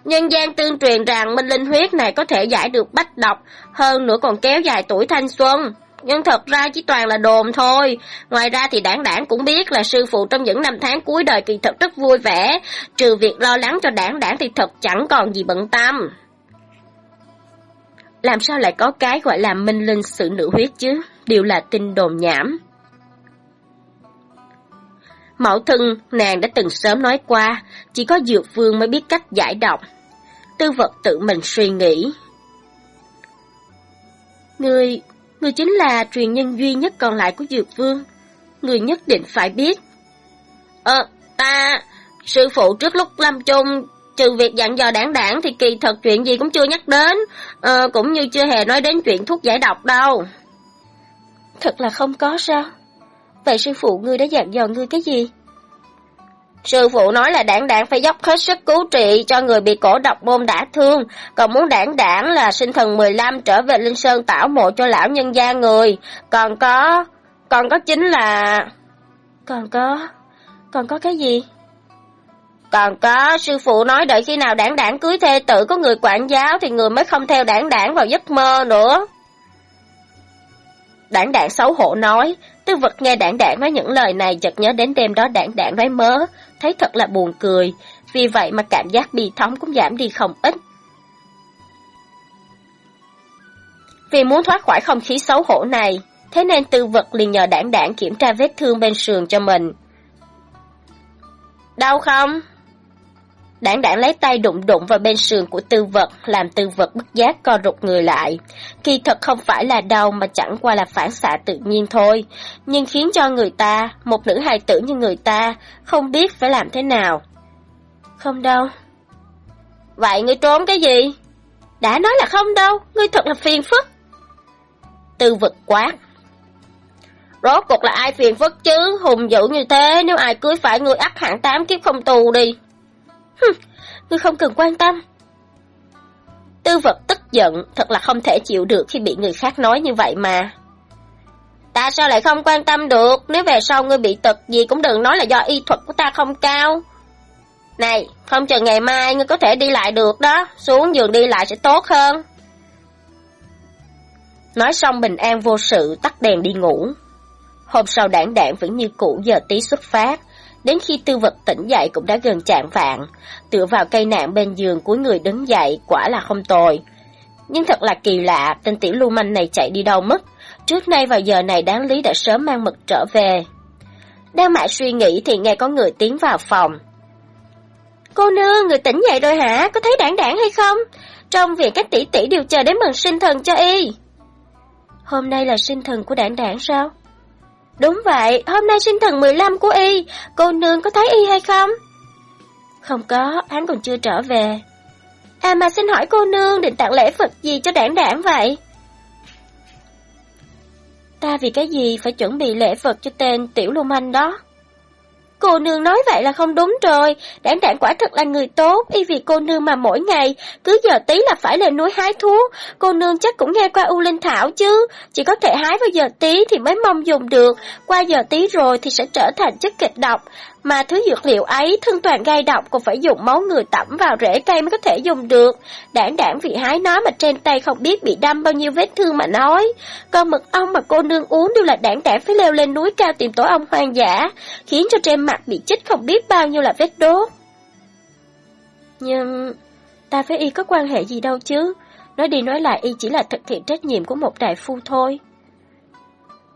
[SPEAKER 1] Nhân gian tương truyền rằng minh linh huyết này có thể giải được bách độc, hơn nữa còn kéo dài tuổi thanh xuân nhưng thật ra chỉ toàn là đồn thôi. Ngoài ra thì đảng đảng cũng biết là sư phụ trong những năm tháng cuối đời kỳ thật rất vui vẻ, trừ việc lo lắng cho đảng đảng thì thật chẳng còn gì bận tâm. Làm sao lại có cái gọi là minh linh sự nữ huyết chứ, đều là tin đồn nhảm. Mẫu thân nàng đã từng sớm nói qua, chỉ có dược vương mới biết cách giải độc. Tư vật tự mình suy nghĩ. người Người chính là truyền nhân duy nhất còn lại của Dược Vương. Người nhất định phải biết. Ờ, ta... Sư phụ trước lúc lâm chung, trừ việc dặn dò đảng đảng thì kỳ thật chuyện gì cũng chưa nhắc đến. Ờ, cũng như chưa hề nói đến chuyện thuốc giải độc đâu. Thật là không có sao? Vậy sư phụ ngươi đã dặn dò ngươi cái gì? Sư phụ nói là đảng đảng phải dốc hết sức cứu trị cho người bị cổ độc môn đã thương, còn muốn đảng đảng là sinh thần 15 trở về Linh Sơn tảo mộ cho lão nhân gia người, còn có... còn có chính là... Còn có... còn có cái gì? Còn có, sư phụ nói đợi khi nào đảng đảng cưới thê tử có người quản giáo thì người mới không theo đảng đảng vào giấc mơ nữa. Đảng đảng xấu hổ nói, tư vật nghe đảng đảng nói những lời này chợt nhớ đến đêm đó đảng đảng nói mớ, thấy thật là buồn cười, vì vậy mà cảm giác bi thống cũng giảm đi không ít. Vì muốn thoát khỏi không khí xấu hổ này, thế nên tư vật liền nhờ đảng đảng kiểm tra vết thương bên sườn cho mình. Đau không? Đảng đảng lấy tay đụng đụng vào bên sườn của tư vật, làm tư vật bất giác co rụt người lại. Kỳ thật không phải là đau mà chẳng qua là phản xạ tự nhiên thôi, nhưng khiến cho người ta, một nữ hài tử như người ta, không biết phải làm thế nào. Không đâu. Vậy ngươi trốn cái gì? Đã nói là không đâu, ngươi thật là phiền phức. Tư vật quát. Rốt cuộc là ai phiền phức chứ, hùng dữ như thế, nếu ai cưới phải ngươi ắt hẳn tám kiếp không tù đi. Ngươi không cần quan tâm. Tư vật tức giận, thật là không thể chịu được khi bị người khác nói như vậy mà. Ta sao lại không quan tâm được, nếu về sau ngươi bị tật gì cũng đừng nói là do y thuật của ta không cao. Này, không chờ ngày mai ngươi có thể đi lại được đó, xuống giường đi lại sẽ tốt hơn. Nói xong bình an vô sự tắt đèn đi ngủ. Hôm sau đảng đảng vẫn như cũ giờ tí xuất phát, Đến khi tư vật tỉnh dậy cũng đã gần chạm vạn, tựa vào cây nạn bên giường cuối người đứng dậy quả là không tồi. Nhưng thật là kỳ lạ, tên tiểu lưu manh này chạy đi đâu mất. Trước nay vào giờ này đáng lý đã sớm mang mực trở về. Đang mãi suy nghĩ thì nghe có người tiến vào phòng. Cô nương, người tỉnh dậy rồi hả? Có thấy đảng đảng hay không? Trong viện các tỷ tỷ đều chờ đến mừng sinh thần cho y. Hôm nay là sinh thần của đảng đảng sao? Đúng vậy, hôm nay sinh thần 15 của y, cô nương có thấy y hay không? Không có, hắn còn chưa trở về. À mà xin hỏi cô nương định tặng lễ Phật gì cho đảng đảng vậy? Ta vì cái gì phải chuẩn bị lễ Phật cho tên Tiểu Lưu Manh đó? Cô nương nói vậy là không đúng rồi, đảng đảng quả thật là người tốt, y vì cô nương mà mỗi ngày, cứ giờ tí là phải lên núi hái thuốc, cô nương chắc cũng nghe qua U Linh Thảo chứ, chỉ có thể hái vào giờ tí thì mới mong dùng được, qua giờ tí rồi thì sẽ trở thành chất kịch độc, mà thứ dược liệu ấy thân toàn gai độc còn phải dùng máu người tẩm vào rễ cây mới có thể dùng được. Đảng đảng vì hái nó mà trên tay không biết bị đâm bao nhiêu vết thương mà nói. Còn mật ong mà cô nương uống đều là đảng đảng phải leo lên núi cao tìm tổ ong hoang dã, khiến cho trên mặt bị chích không biết bao nhiêu là vết đốt. Nhưng ta với y có quan hệ gì đâu chứ. Nói đi nói lại y chỉ là thực hiện trách nhiệm của một đại phu thôi.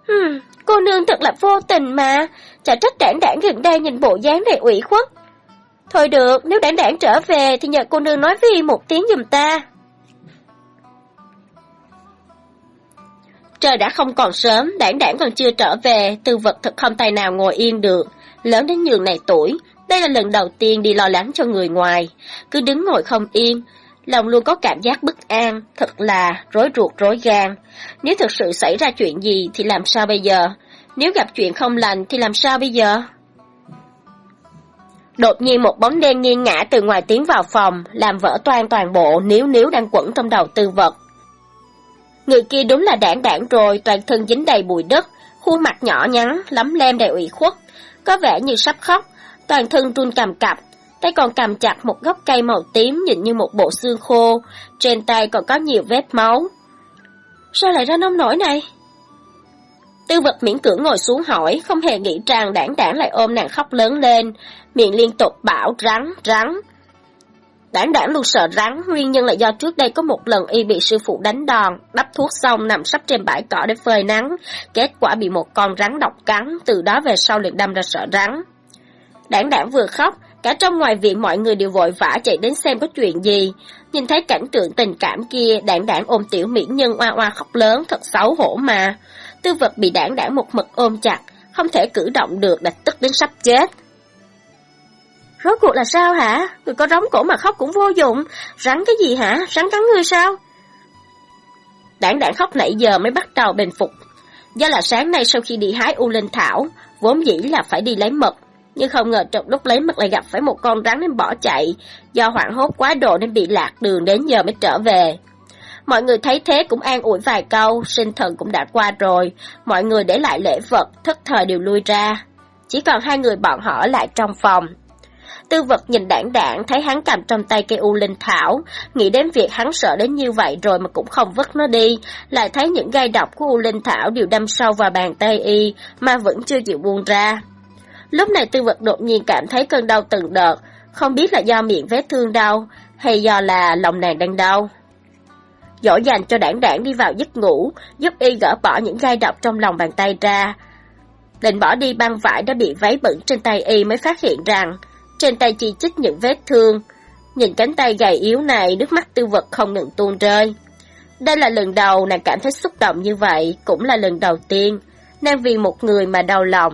[SPEAKER 1] Hừm, cô nương thật là vô tình mà, chả trách đảng đảng gần đây nhìn bộ dáng đầy ủy khuất. Thôi được, nếu đảng đảng trở về thì nhờ cô nương nói với một tiếng giùm ta. Trời đã không còn sớm, đảng đảng còn chưa trở về, tư vật thật không tài nào ngồi yên được. Lớn đến nhường này tuổi, đây là lần đầu tiên đi lo lắng cho người ngoài. Cứ đứng ngồi không yên, lòng luôn có cảm giác bất an, thật là rối ruột rối gan. Nếu thực sự xảy ra chuyện gì thì làm sao bây giờ? Nếu gặp chuyện không lành thì làm sao bây giờ? Đột nhiên một bóng đen nghiêng ngã từ ngoài tiến vào phòng, làm vỡ toan toàn bộ níu níu đang quẩn trong đầu tư vật. Người kia đúng là đảng đảng rồi, toàn thân dính đầy bụi đất, khuôn mặt nhỏ nhắn, lấm lem đầy ủy khuất, có vẻ như sắp khóc, toàn thân run cầm cặp, tay còn cầm chặt một gốc cây màu tím nhìn như một bộ xương khô, trên tay còn có nhiều vết máu. Sao lại ra nông nổi này? Tư vật miễn cưỡng ngồi xuống hỏi, không hề nghĩ rằng đảng đảng lại ôm nàng khóc lớn lên, miệng liên tục bảo rắn, rắn. Đảng đảng luôn sợ rắn, nguyên nhân là do trước đây có một lần y bị sư phụ đánh đòn, đắp thuốc xong nằm sắp trên bãi cỏ để phơi nắng, kết quả bị một con rắn độc cắn, từ đó về sau liền đâm ra sợ rắn. Đảng đảng vừa khóc, cả trong ngoài viện mọi người đều vội vã chạy đến xem có chuyện gì. Nhìn thấy cảnh tượng tình cảm kia, đảng đảng ôm tiểu mỹ nhân oa oa khóc lớn, thật xấu hổ mà. Tư vật bị đảng đảng một mực ôm chặt, không thể cử động được đặt tức đến sắp chết. Rốt cuộc là sao hả? Người có rống cổ mà khóc cũng vô dụng. Rắn cái gì hả? Rắn cắn ngươi sao? Đảng đảng khóc nãy giờ mới bắt đầu bình phục. Do là sáng nay sau khi đi hái u linh thảo, vốn dĩ là phải đi lấy mật. Nhưng không ngờ trong lúc lấy mật lại gặp phải một con rắn nên bỏ chạy. Do hoảng hốt quá độ nên bị lạc đường đến giờ mới trở về. Mọi người thấy thế cũng an ủi vài câu, sinh thần cũng đã qua rồi. Mọi người để lại lễ vật, thất thời đều lui ra. Chỉ còn hai người bọn họ ở lại trong phòng. Tư vật nhìn đảng đảng thấy hắn cầm trong tay cây u linh thảo, nghĩ đến việc hắn sợ đến như vậy rồi mà cũng không vứt nó đi, lại thấy những gai độc của u linh thảo đều đâm sâu vào bàn tay y mà vẫn chưa chịu buông ra. Lúc này tư vật đột nhiên cảm thấy cơn đau từng đợt, không biết là do miệng vết thương đau hay do là lòng nàng đang đau. Dỗ dành cho đảng đảng đi vào giấc ngủ, giúp y gỡ bỏ những gai độc trong lòng bàn tay ra. Định bỏ đi băng vải đã bị váy bẩn trên tay y mới phát hiện rằng trên tay chi chích những vết thương. Nhìn cánh tay gầy yếu này, nước mắt tư vật không ngừng tuôn rơi. Đây là lần đầu nàng cảm thấy xúc động như vậy, cũng là lần đầu tiên, nàng vì một người mà đau lòng.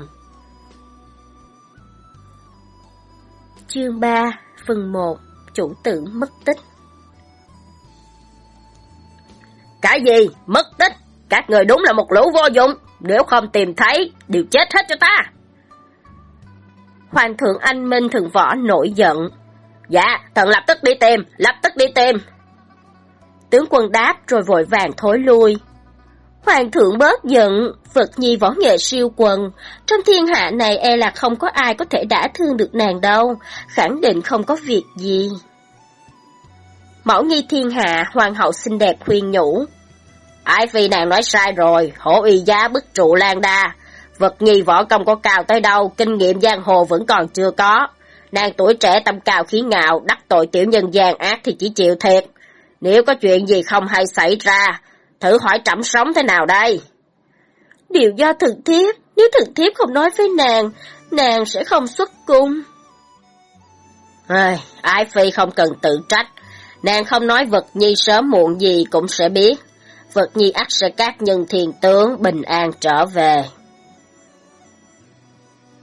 [SPEAKER 1] Chương 3, phần 1, chủ tử mất tích
[SPEAKER 2] Cái gì? Mất tích? Các người đúng là một lũ vô dụng, nếu không tìm thấy, đều chết hết cho ta.
[SPEAKER 1] Hoàng thượng anh Minh thường võ nổi giận.
[SPEAKER 2] Dạ, thần lập tức đi tìm, lập tức đi tìm.
[SPEAKER 1] Tướng quân đáp rồi vội vàng thối lui. Hoàng thượng bớt giận, Phật nhi võ nghệ siêu quần. Trong thiên hạ này e là không có ai có thể đả thương được nàng đâu, khẳng định không có việc gì. Mẫu nghi thiên hạ, hoàng hậu xinh đẹp khuyên nhủ.
[SPEAKER 2] Ai phi nàng nói sai rồi, hổ uy giá bức trụ lan đa, Vật nhi võ công có cao tới đâu, kinh nghiệm giang hồ vẫn còn chưa có. Nàng tuổi trẻ tâm cao khí ngạo, đắc tội tiểu nhân gian ác thì chỉ chịu thiệt. Nếu có chuyện gì không hay xảy ra, thử hỏi trẫm sống thế nào đây?
[SPEAKER 1] Điều do thượng thiếp, nếu thượng thiếp không nói với nàng, nàng sẽ không xuất cung.
[SPEAKER 2] Ai, ái phi không cần tự trách, nàng không nói vật nhi sớm muộn gì cũng sẽ biết. Vật nhi ắt sẽ các nhân thiền tướng bình an trở về.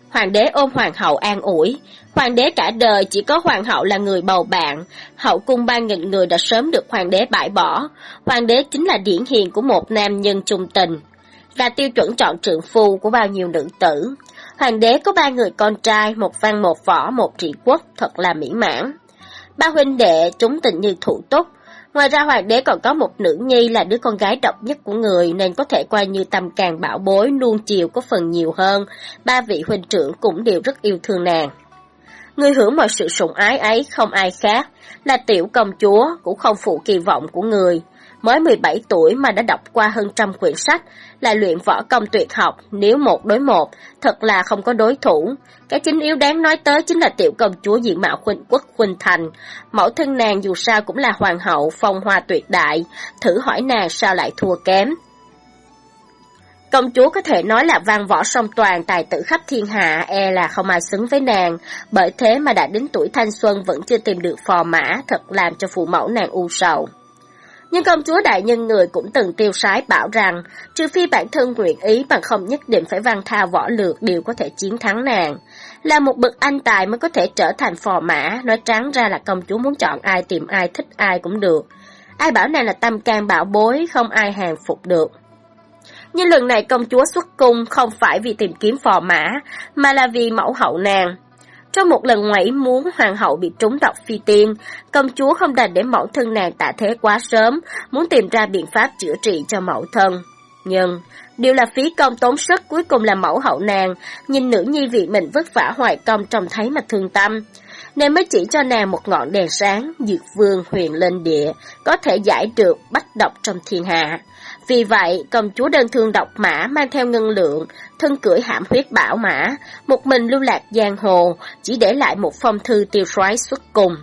[SPEAKER 1] Hoàng đế ôm hoàng hậu an ủi. Hoàng đế cả đời chỉ có hoàng hậu là người bầu bạn. Hậu cung ba nghìn người đã sớm được hoàng đế bãi bỏ. Hoàng đế chính là điển hiền của một nam nhân trung tình. Là tiêu chuẩn chọn trượng phu của bao nhiêu nữ tử. Hoàng đế có ba người con trai, một văn một võ, một trị quốc, thật là mỹ mãn. Ba huynh đệ chúng tình như thủ túc, Ngoài ra hoàng đế còn có một nữ nhi là đứa con gái độc nhất của người nên có thể coi như tâm càng bảo bối nuông chiều có phần nhiều hơn. Ba vị huynh trưởng cũng đều rất yêu thương nàng. Người hưởng mọi sự sủng ái ấy không ai khác, là tiểu công chúa cũng không phụ kỳ vọng của người. Mới 17 tuổi mà đã đọc qua hơn trăm quyển sách, là luyện võ công tuyệt học, nếu một đối một, thật là không có đối thủ. Cái chính yếu đáng nói tới chính là tiểu công chúa diện mạo khuynh quốc khuynh thành. Mẫu thân nàng dù sao cũng là hoàng hậu, phong hoa tuyệt đại, thử hỏi nàng sao lại thua kém.
[SPEAKER 2] Công chúa có thể nói là văn võ song toàn tài tử khắp thiên hạ, e là không ai xứng với nàng, bởi thế mà đã đến tuổi thanh xuân vẫn chưa tìm được phò mã, thật làm cho phụ mẫu nàng u sầu. Nhưng công chúa đại nhân người cũng từng tiêu sái bảo rằng, trừ phi bản thân nguyện ý bằng không nhất định phải văn thao võ lược đều có thể chiến thắng nàng. Là một bậc anh tài mới có thể trở thành phò mã, nói trắng ra là công chúa muốn chọn ai tìm ai thích ai cũng được. Ai bảo nàng là tâm can bảo bối, không ai hàng phục được. Nhưng lần này công chúa xuất cung không phải vì tìm kiếm phò mã, mà là vì mẫu hậu nàng. Trong một lần ngoảy muốn hoàng hậu bị trúng độc phi tiên, công chúa không đành để mẫu thân nàng tạ thế quá sớm, muốn tìm ra biện pháp chữa trị cho mẫu thân. Nhưng, điều là phí công tốn sức cuối cùng là mẫu hậu nàng, nhìn nữ nhi vị mình vất vả hoài công trông thấy mà thương tâm. Nên mới chỉ cho nàng một ngọn đèn sáng, dược vương huyền lên địa, có thể giải được bách độc trong thiên hạ. Vì vậy, công chúa đơn thương độc mã mang theo ngân lượng, thân cưỡi hãm huyết bảo mã, một mình lưu lạc giang hồ, chỉ để lại một phong thư tiêu soái xuất cùng.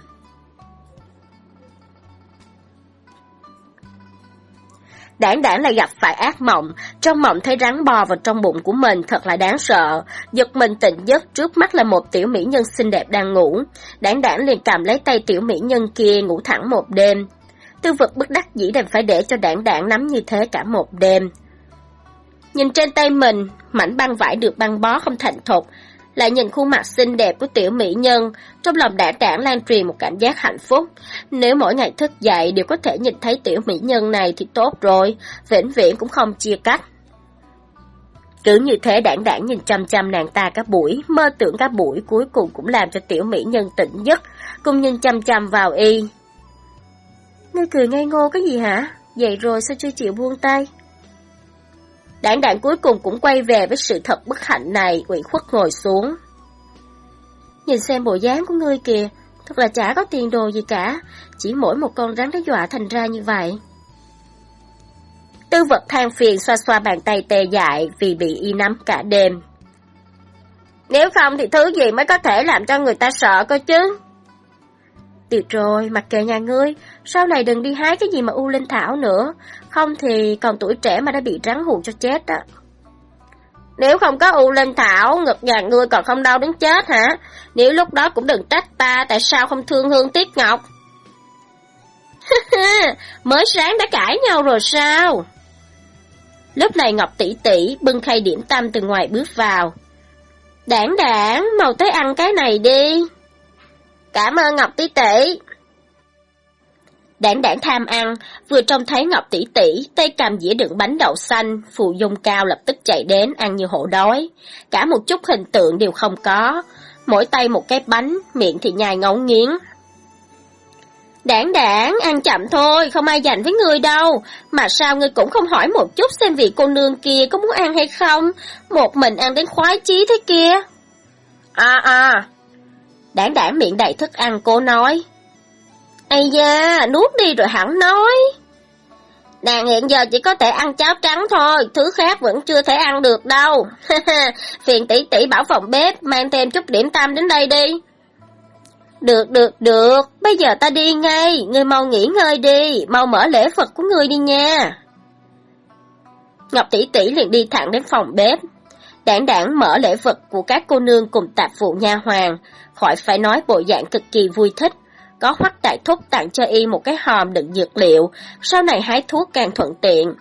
[SPEAKER 2] Đảng đảng lại gặp phải ác mộng, trong mộng thấy rắn bò vào trong bụng của mình thật là đáng sợ. Giật mình tỉnh giấc trước mắt là một tiểu mỹ nhân xinh đẹp đang ngủ. Đảng đảng liền cầm lấy tay tiểu mỹ nhân kia ngủ thẳng một đêm. Tư vật bất đắc dĩ đành phải để cho đảng đảng nắm như thế cả một đêm. Nhìn trên tay mình, mảnh băng vải được băng bó không thành thục, lại nhìn khuôn mặt xinh đẹp của tiểu mỹ nhân, trong lòng đảng đảng lan truyền một cảm giác hạnh phúc. Nếu mỗi ngày thức dậy đều có thể nhìn thấy tiểu mỹ nhân này thì tốt rồi, vĩnh viễn cũng không chia cách. Cứ như thế đảng đảng nhìn chăm chăm nàng ta cả buổi, mơ tưởng cả buổi cuối cùng cũng làm cho tiểu mỹ nhân tỉnh giấc, cùng nhìn chăm chăm vào y. Ngươi cười ngây ngô cái gì hả? Vậy rồi sao chưa chịu buông tay? Đảng đảng cuối cùng cũng quay về với sự thật bất hạnh này, ủy khuất ngồi xuống. Nhìn xem bộ dáng của ngươi kìa, thật là chả có tiền đồ gì cả, chỉ mỗi một con rắn đã dọa thành ra như vậy. Tư vật than phiền xoa xoa bàn tay tê dại vì bị y nắm cả đêm. Nếu không thì thứ gì mới có thể làm cho người ta sợ cơ chứ? Được rồi, mặc kệ nhà ngươi, sau này đừng đi hái cái gì mà u linh thảo nữa, không thì còn tuổi trẻ mà đã bị rắn hù cho chết đó. Nếu không có u linh thảo, ngực nhà ngươi còn không đau đến chết hả? Nếu lúc đó cũng đừng trách ta, tại sao không thương hương tiếc ngọc? Mới sáng đã cãi nhau rồi sao? Lúc này Ngọc tỷ tỷ bưng khay điểm tâm từ ngoài bước vào. Đảng đảng, mau tới ăn cái này đi. Cảm ơn Ngọc tỷ tỷ. Đảng đảng tham ăn, vừa trông thấy Ngọc tỷ tỷ, tay cầm dĩa đựng bánh đậu xanh, phù dung cao lập tức chạy đến ăn như hổ đói. Cả một chút hình tượng đều không có, mỗi tay một cái bánh, miệng thì nhai ngấu nghiến. Đảng đảng, ăn chậm thôi, không ai dành với người đâu. Mà sao ngươi cũng không hỏi một chút xem vị cô nương kia có muốn ăn hay không? Một mình ăn đến khoái chí thế kia. À à, Đảng đảng miệng đầy thức ăn cố nói. Ây da, nuốt đi rồi hẳn nói. Nàng hiện giờ chỉ có thể ăn cháo trắng thôi, thứ khác vẫn chưa thể ăn được đâu. Phiền tỷ tỷ bảo phòng bếp mang thêm chút điểm tâm đến đây đi. Được, được, được, bây giờ ta đi ngay, ngươi mau nghỉ ngơi đi, mau mở lễ Phật của ngươi đi nha. Ngọc tỷ tỷ liền đi thẳng đến phòng bếp. Đảng đảng mở lễ vật của các cô nương cùng tạp vụ nha hoàng, khỏi phải nói bộ dạng cực kỳ vui thích. Có hoắc đại thúc tặng cho y một cái hòm đựng dược liệu, sau này hái thuốc càng thuận tiện.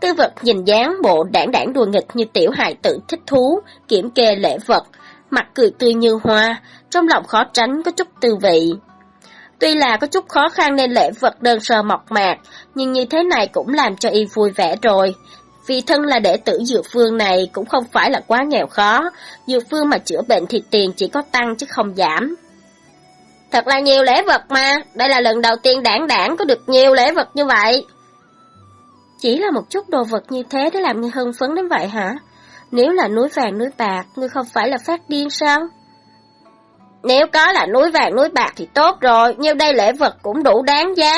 [SPEAKER 2] Tư vật nhìn dáng bộ đảng đảng đùa nghịch như tiểu hài tử thích thú, kiểm kê lễ vật, mặt cười tươi như hoa, trong lòng khó tránh có chút tư vị. Tuy là có chút khó khăn nên lễ vật đơn sơ mộc mạc, nhưng như thế này cũng làm cho y vui vẻ rồi, vì thân là đệ tử Dược Phương này cũng không phải là quá nghèo khó, Dược Phương mà chữa bệnh thì tiền chỉ có tăng chứ không giảm. Thật là nhiều lễ vật mà, đây là lần đầu tiên đảng đảng có được nhiều lễ vật như vậy. Chỉ là một chút đồ vật như thế để làm ngươi hưng phấn đến vậy hả? Nếu là núi vàng núi bạc, ngươi không phải là phát điên sao? Nếu có là núi vàng núi bạc thì tốt rồi, nhưng đây lễ vật cũng đủ đáng giá.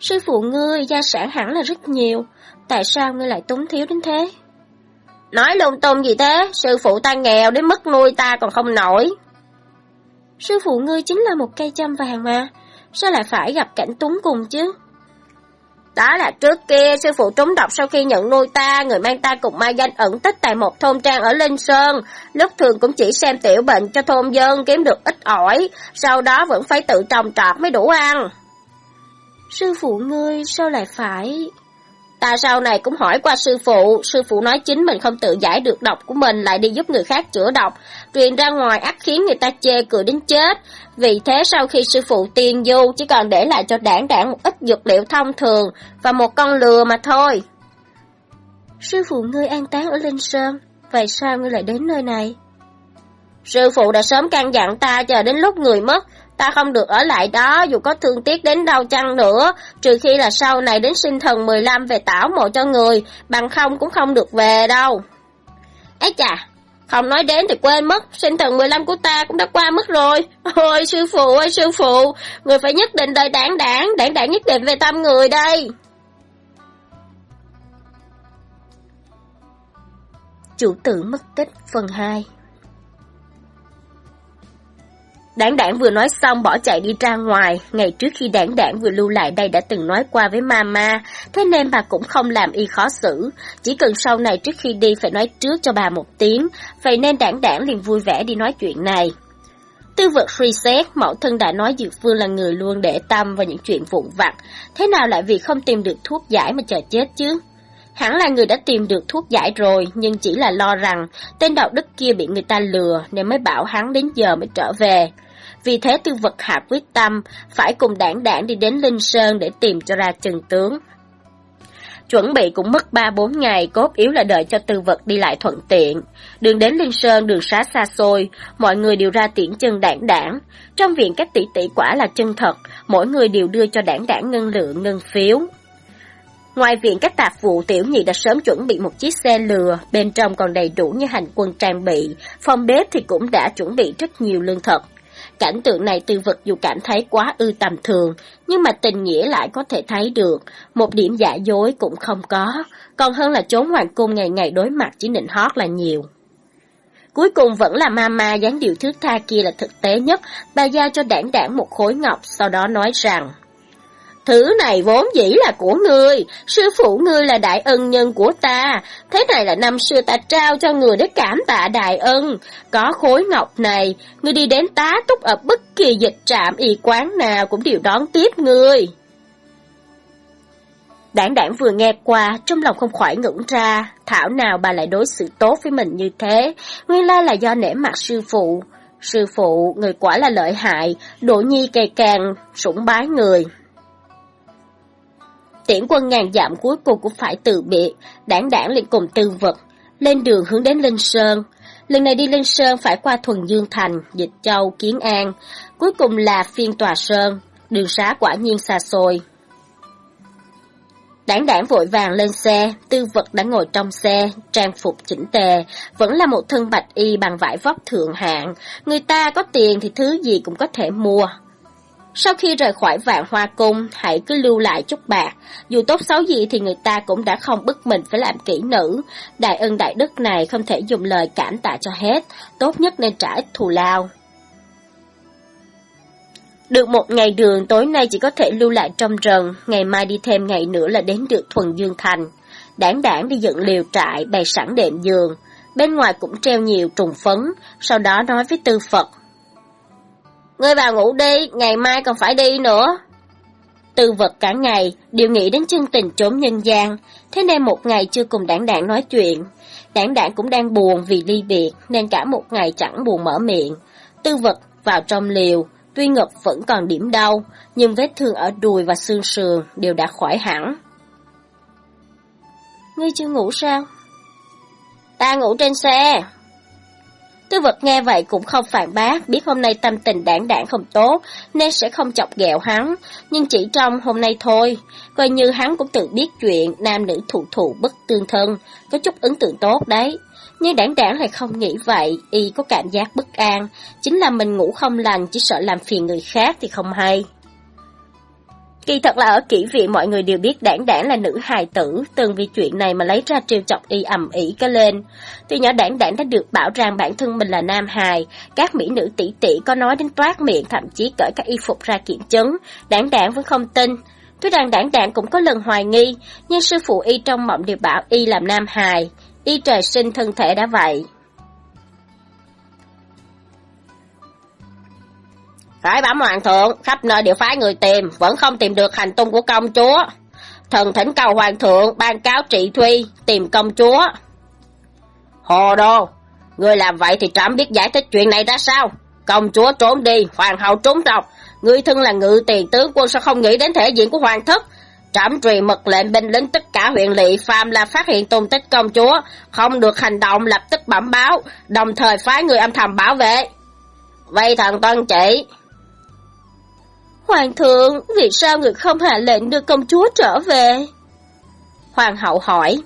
[SPEAKER 2] Sư phụ ngươi gia sản hẳn là rất nhiều, tại sao ngươi lại túng thiếu đến thế? Nói lung tung gì thế, sư phụ ta nghèo đến mức nuôi ta còn không nổi. Sư phụ ngươi chính là một cây châm vàng mà, sao lại phải gặp cảnh túng cùng chứ? Đó là trước kia sư phụ trúng độc sau khi nhận nuôi ta, người mang ta cùng mai danh ẩn tích tại một thôn trang ở Linh Sơn. Lúc thường cũng chỉ xem tiểu bệnh cho thôn dân kiếm được ít ỏi, sau đó vẫn phải tự trồng trọt mới đủ ăn.
[SPEAKER 1] Sư phụ ngươi sao lại phải...
[SPEAKER 2] Ta sau này cũng hỏi qua sư phụ, sư phụ nói chính mình không tự giải được độc của mình lại đi giúp người khác chữa độc, truyền ra ngoài ắt khiến người ta chê cười đến chết. Vì thế sau khi sư phụ tiên du chỉ còn để lại cho đảng đảng một ít dược liệu thông thường và một con lừa mà thôi.
[SPEAKER 1] Sư phụ ngươi an táng ở Linh Sơn, vậy sao ngươi lại đến nơi này?
[SPEAKER 2] Sư phụ đã sớm căn dặn ta chờ đến lúc người mất, ta không được ở lại đó dù có thương tiếc đến đâu chăng nữa, trừ khi là sau này đến sinh thần 15 về tảo mộ cho người, bằng không cũng không được về đâu. Ấy chà, không nói đến thì quên mất, sinh thần 15 của ta cũng đã qua mất rồi. Ôi sư phụ ơi sư phụ, người phải nhất định đời đảng đảng, đảng đảng nhất định về tâm người đây.
[SPEAKER 1] Chủ tử mất tích phần 2
[SPEAKER 2] Đảng đảng vừa nói xong bỏ chạy đi ra ngoài, ngày trước khi đảng đảng vừa lưu lại đây đã từng nói qua với mama, thế nên bà cũng không làm y khó xử, chỉ cần sau này trước khi đi phải nói trước cho bà một tiếng, vậy nên đảng đảng liền vui vẻ đi nói chuyện này. Tư vật reset mẫu thân đã nói Dược Phương là người luôn để tâm vào những chuyện vụn vặt, thế nào lại vì không tìm được thuốc giải mà chờ chết chứ? Hẳn là người đã tìm được thuốc giải rồi, nhưng chỉ là lo rằng tên đạo đức kia bị người ta lừa nên mới bảo hắn đến giờ mới trở về. Vì thế tư vật hạ quyết tâm phải cùng đảng đảng đi đến Linh Sơn để tìm cho ra chân tướng. Chuẩn bị cũng mất 3-4 ngày, cốt yếu là đợi cho tư vật đi lại thuận tiện. Đường đến Linh Sơn đường xá xa xôi, mọi người đều ra tiễn chân đảng đảng. Trong viện các tỷ tỷ quả là chân thật, mỗi người đều đưa cho đảng đảng ngân lượng ngân phiếu. Ngoài viện các tạp vụ tiểu nhị đã sớm chuẩn bị một chiếc xe lừa, bên trong còn đầy đủ như hành quân trang bị, phòng bếp thì cũng đã chuẩn bị rất nhiều lương thực. Cảnh tượng này tư vật dù cảm thấy quá ư tầm thường, nhưng mà tình nghĩa lại có thể thấy được, một điểm giả dối cũng không có, còn hơn là trốn hoàng cung ngày ngày đối mặt chỉ nịnh hót là nhiều. Cuối cùng vẫn là mama dáng điệu thước tha kia là thực tế nhất, bà giao cho đảng đảng một khối ngọc, sau đó nói rằng Thứ này vốn dĩ là của ngươi, sư phụ ngươi là đại ân nhân của ta, thế này là năm xưa ta trao cho người để cảm tạ đại ân. Có khối ngọc này, ngươi đi đến tá túc ở bất kỳ dịch trạm y quán nào cũng đều đón tiếp ngươi. Đảng đảng vừa nghe qua, trong lòng không khỏi ngưỡng ra, thảo nào bà lại đối xử tốt với mình như thế, nguyên lai là do nể mặt sư phụ. Sư phụ, người quả là lợi hại, độ nhi càng càng sủng bái người. Tiễn quân ngàn dặm cuối cùng cũng phải từ biệt, đảng đảng liền cùng tư vật, lên đường hướng đến Linh Sơn. Lần này đi Linh Sơn phải qua Thuần Dương Thành, Dịch Châu, Kiến An, cuối cùng là phiên tòa Sơn, đường xá quả nhiên xa xôi. Đảng đảng vội vàng lên xe, tư vật đã ngồi trong xe, trang phục chỉnh tề, vẫn là một thân bạch y bằng vải vóc thượng hạng, người ta có tiền thì thứ gì cũng có thể mua, sau khi rời khỏi vạn hoa cung, hãy cứ lưu lại chút bạc. Dù tốt xấu gì thì người ta cũng đã không bức mình phải làm kỹ nữ. Đại ân đại đức này không thể dùng lời cảm tạ cho hết, tốt nhất nên trả ít thù lao. Được một ngày đường tối nay chỉ có thể lưu lại trong rừng, ngày mai đi thêm ngày nữa là đến được Thuần Dương Thành. Đảng đảng đi dựng liều trại, bày sẵn đệm giường. Bên ngoài cũng treo nhiều trùng phấn, sau đó nói với tư Phật. Ngươi vào ngủ đi, ngày mai còn phải đi nữa. Tư vật cả ngày, đều nghĩ đến chân tình trốn nhân gian, thế nên một ngày chưa cùng đảng đảng nói chuyện. Đảng đảng cũng đang buồn vì ly biệt, nên cả một ngày chẳng buồn mở miệng. Tư vật vào trong liều, tuy ngực vẫn còn điểm đau, nhưng vết thương ở đùi và xương sườn đều đã khỏi hẳn.
[SPEAKER 1] Ngươi chưa ngủ sao?
[SPEAKER 2] Ta ngủ trên xe. Tư vật nghe vậy cũng không phản bác, biết hôm nay tâm tình đảng đảng không tốt, nên sẽ không chọc ghẹo hắn, nhưng chỉ trong hôm nay thôi, coi như hắn cũng tự biết chuyện nam nữ thụ thụ bất tương thân, có chút ấn tượng tốt đấy. Nhưng đảng đảng lại không nghĩ vậy, y có cảm giác bất an, chính là mình ngủ không lành, chỉ sợ làm phiền người khác thì không hay. Kỳ thật là ở kỹ viện mọi người đều biết đảng đảng là nữ hài tử, từng vì chuyện này mà lấy ra trêu chọc y ầm ĩ cái lên. Từ nhỏ đảng đảng đã được bảo rằng bản thân mình là nam hài, các mỹ nữ tỷ tỷ có nói đến toát miệng thậm chí cởi các y phục ra kiểm chứng, đảng đảng vẫn không tin.
[SPEAKER 1] Tuy rằng đảng đảng cũng có lần hoài nghi, nhưng sư phụ y trong mộng đều bảo y làm nam hài, y trời sinh thân thể đã vậy.
[SPEAKER 2] Phải bẩm hoàng thượng, khắp nơi đều phái người tìm, vẫn không tìm được hành tung của công chúa. Thần thỉnh cầu hoàng thượng ban cáo trị thuy, tìm công chúa. Hồ đô, người làm vậy thì trẫm biết giải thích chuyện này ra sao? Công chúa trốn đi, hoàng hậu trốn độc. ngươi thân là ngự tiền tướng quân sao không nghĩ đến thể diện của hoàng thất? Trẫm truyền mật lệnh binh lính tất cả huyện lỵ phàm là phát hiện tung tích công chúa, không được hành động lập tức bẩm báo, đồng thời phái người âm thầm bảo vệ. Vây thần tuân chỉ.
[SPEAKER 1] Hoàng thượng, vì sao người không hạ lệnh đưa công chúa trở về?
[SPEAKER 2] Hoàng hậu hỏi.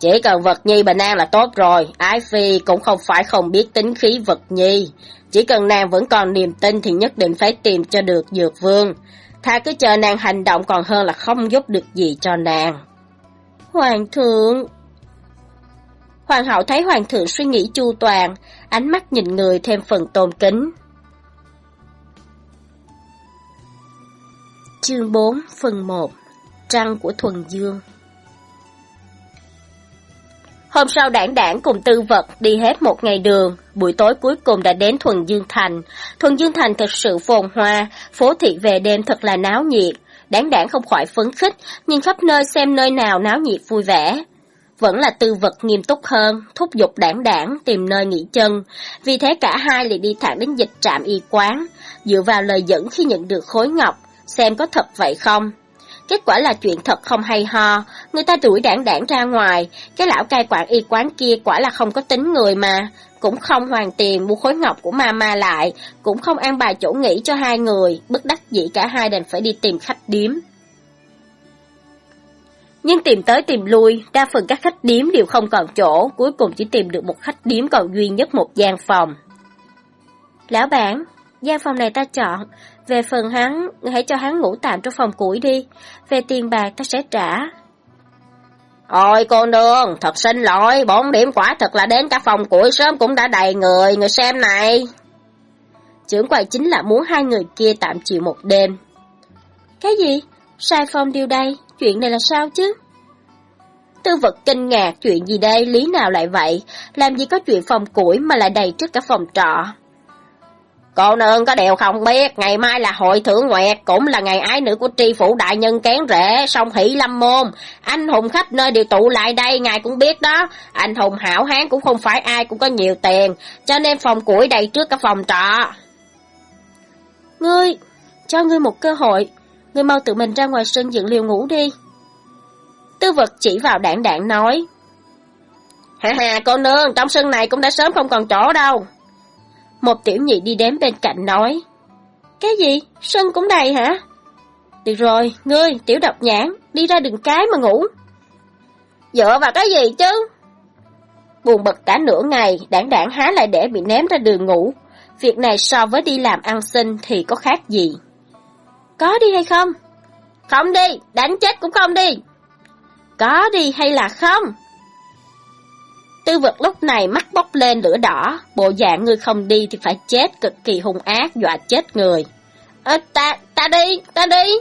[SPEAKER 2] Chỉ cần vật nhi bình an là tốt rồi, ái phi cũng không phải không biết tính khí vật nhi. Chỉ cần nàng vẫn còn niềm tin thì nhất định phải tìm cho được dược vương. Tha cứ chờ nàng hành động còn hơn là không giúp được gì cho nàng.
[SPEAKER 1] Hoàng thượng... Hoàng hậu thấy hoàng thượng suy nghĩ chu toàn, ánh mắt nhìn người thêm phần tôn kính. Chương 4 phần 1 Trăng của Thuần Dương Hôm sau đảng đảng cùng tư vật đi hết một ngày đường, buổi tối cuối cùng đã đến Thuần Dương Thành. Thuần Dương Thành thật sự phồn hoa, phố thị về đêm thật là náo nhiệt. Đảng đảng không khỏi phấn khích, nhìn khắp nơi xem nơi nào náo nhiệt vui vẻ. Vẫn là tư vật nghiêm túc hơn, thúc giục đảng đảng tìm nơi nghỉ chân. Vì thế cả hai lại đi thẳng đến dịch trạm y quán, dựa vào lời dẫn khi nhận được khối ngọc, xem có thật vậy không. Kết quả là chuyện thật không hay ho, người ta đuổi đảng đảng ra ngoài, cái lão cai quản y quán kia quả là không có tính người mà, cũng không hoàn tiền mua khối ngọc của mama lại, cũng không an bài chỗ nghỉ cho hai người, bất đắc dĩ cả hai đành phải đi tìm khách điếm. Nhưng tìm tới tìm lui, đa phần các khách điếm đều không còn chỗ, cuối cùng chỉ tìm được một khách điếm còn duy nhất một gian phòng. Lão bản, gian phòng này ta chọn, về phần hắn, hãy cho hắn ngủ tạm trong phòng củi đi. Về tiền bạc ta sẽ trả.
[SPEAKER 2] Ôi cô nương, thật xin lỗi, bốn điểm quả thật là đến cả phòng củi sớm cũng đã đầy người, người xem này.
[SPEAKER 1] Trưởng quầy chính là muốn hai người kia tạm chịu một đêm. Cái gì? Sai phong điều đây, chuyện này là sao chứ? Tư vật kinh ngạc, chuyện gì đây, lý nào lại vậy? Làm gì có chuyện phòng củi mà lại đầy trước cả phòng trọ?
[SPEAKER 2] Cô nương có điều không biết, ngày mai là hội thưởng nguyệt, cũng là ngày ái nữ của tri phủ đại nhân kén rể, song hỷ lâm môn. Anh hùng khắp nơi đều tụ lại đây, ngài cũng biết đó. Anh hùng hảo hán cũng không phải ai cũng có nhiều tiền, cho nên phòng củi đầy trước cả phòng trọ.
[SPEAKER 1] Ngươi, cho ngươi một cơ hội, ngươi mau tự mình ra ngoài sân dựng liều ngủ đi. Tư vật chỉ vào đảng đảng nói.
[SPEAKER 2] Ha ha, cô nương, trong sân này cũng đã sớm không còn chỗ đâu.
[SPEAKER 1] Một tiểu nhị đi đến bên cạnh nói. Cái gì? Sân cũng đầy hả? Được rồi, ngươi, tiểu độc nhãn, đi ra đường cái mà ngủ.
[SPEAKER 2] Dựa vào cái gì chứ?
[SPEAKER 1] Buồn bực cả nửa ngày, đảng đảng há lại để bị ném ra đường ngủ. Việc này so với đi làm ăn xin thì có khác gì? Có đi hay không?
[SPEAKER 2] Không đi, đánh chết cũng không đi.
[SPEAKER 1] Có đi hay là không? Tư vật lúc này mắt bốc lên lửa đỏ, bộ dạng người không đi thì phải chết cực kỳ hung ác dọa chết người.
[SPEAKER 2] Ơ, ta, ta đi, ta đi.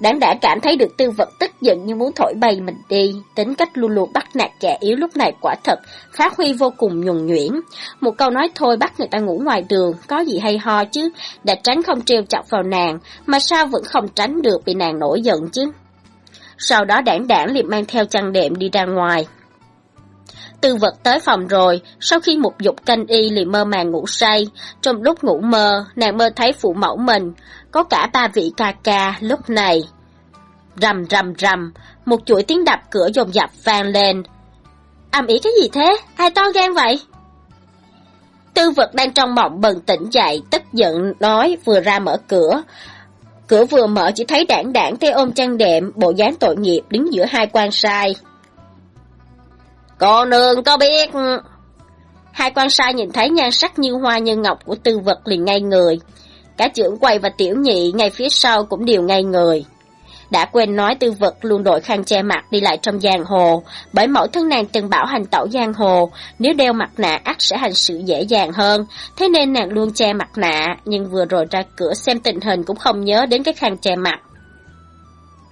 [SPEAKER 1] Đáng đã cảm thấy được tư vật tức giận như muốn thổi bay mình đi, tính cách luôn luôn bắt nạt trẻ yếu lúc này quả thật, phát huy vô cùng nhuần nhuyễn. Một câu nói thôi bắt người ta ngủ ngoài đường, có gì hay ho chứ, đã tránh không trêu chọc vào nàng, mà sao vẫn không tránh được bị nàng nổi giận chứ. Sau đó đảng đảng liền mang theo chăn đệm đi ra ngoài. Tư vật tới phòng rồi, sau khi một dục canh y liền mơ màng ngủ say. Trong lúc ngủ mơ, nàng mơ thấy phụ mẫu mình, có cả ba vị ca ca lúc này. Rầm rầm rầm, một chuỗi tiếng đập cửa dồn dập vang lên. Âm ý cái gì thế? Ai to gan vậy? Tư vật đang trong mộng bần tỉnh dậy, tức giận nói vừa ra mở cửa. Cửa vừa mở chỉ thấy đảng đảng tay ôm chăn đệm, bộ dáng tội nghiệp đứng giữa hai quan sai.
[SPEAKER 2] Cô nương có biết...
[SPEAKER 1] Hai quan sai nhìn thấy nhan sắc như hoa như ngọc của tư vật liền ngay người. Cả trưởng quầy và tiểu nhị ngay phía sau cũng đều ngay người.
[SPEAKER 2] Đã quên nói tư vật luôn đội khăn che mặt đi lại trong giang hồ, bởi mẫu thân nàng từng bảo hành tẩu giang hồ, nếu đeo mặt nạ ắt sẽ hành sự dễ dàng hơn, thế nên nàng luôn che mặt nạ, nhưng vừa rồi ra cửa xem tình hình cũng không nhớ đến cái khăn che mặt.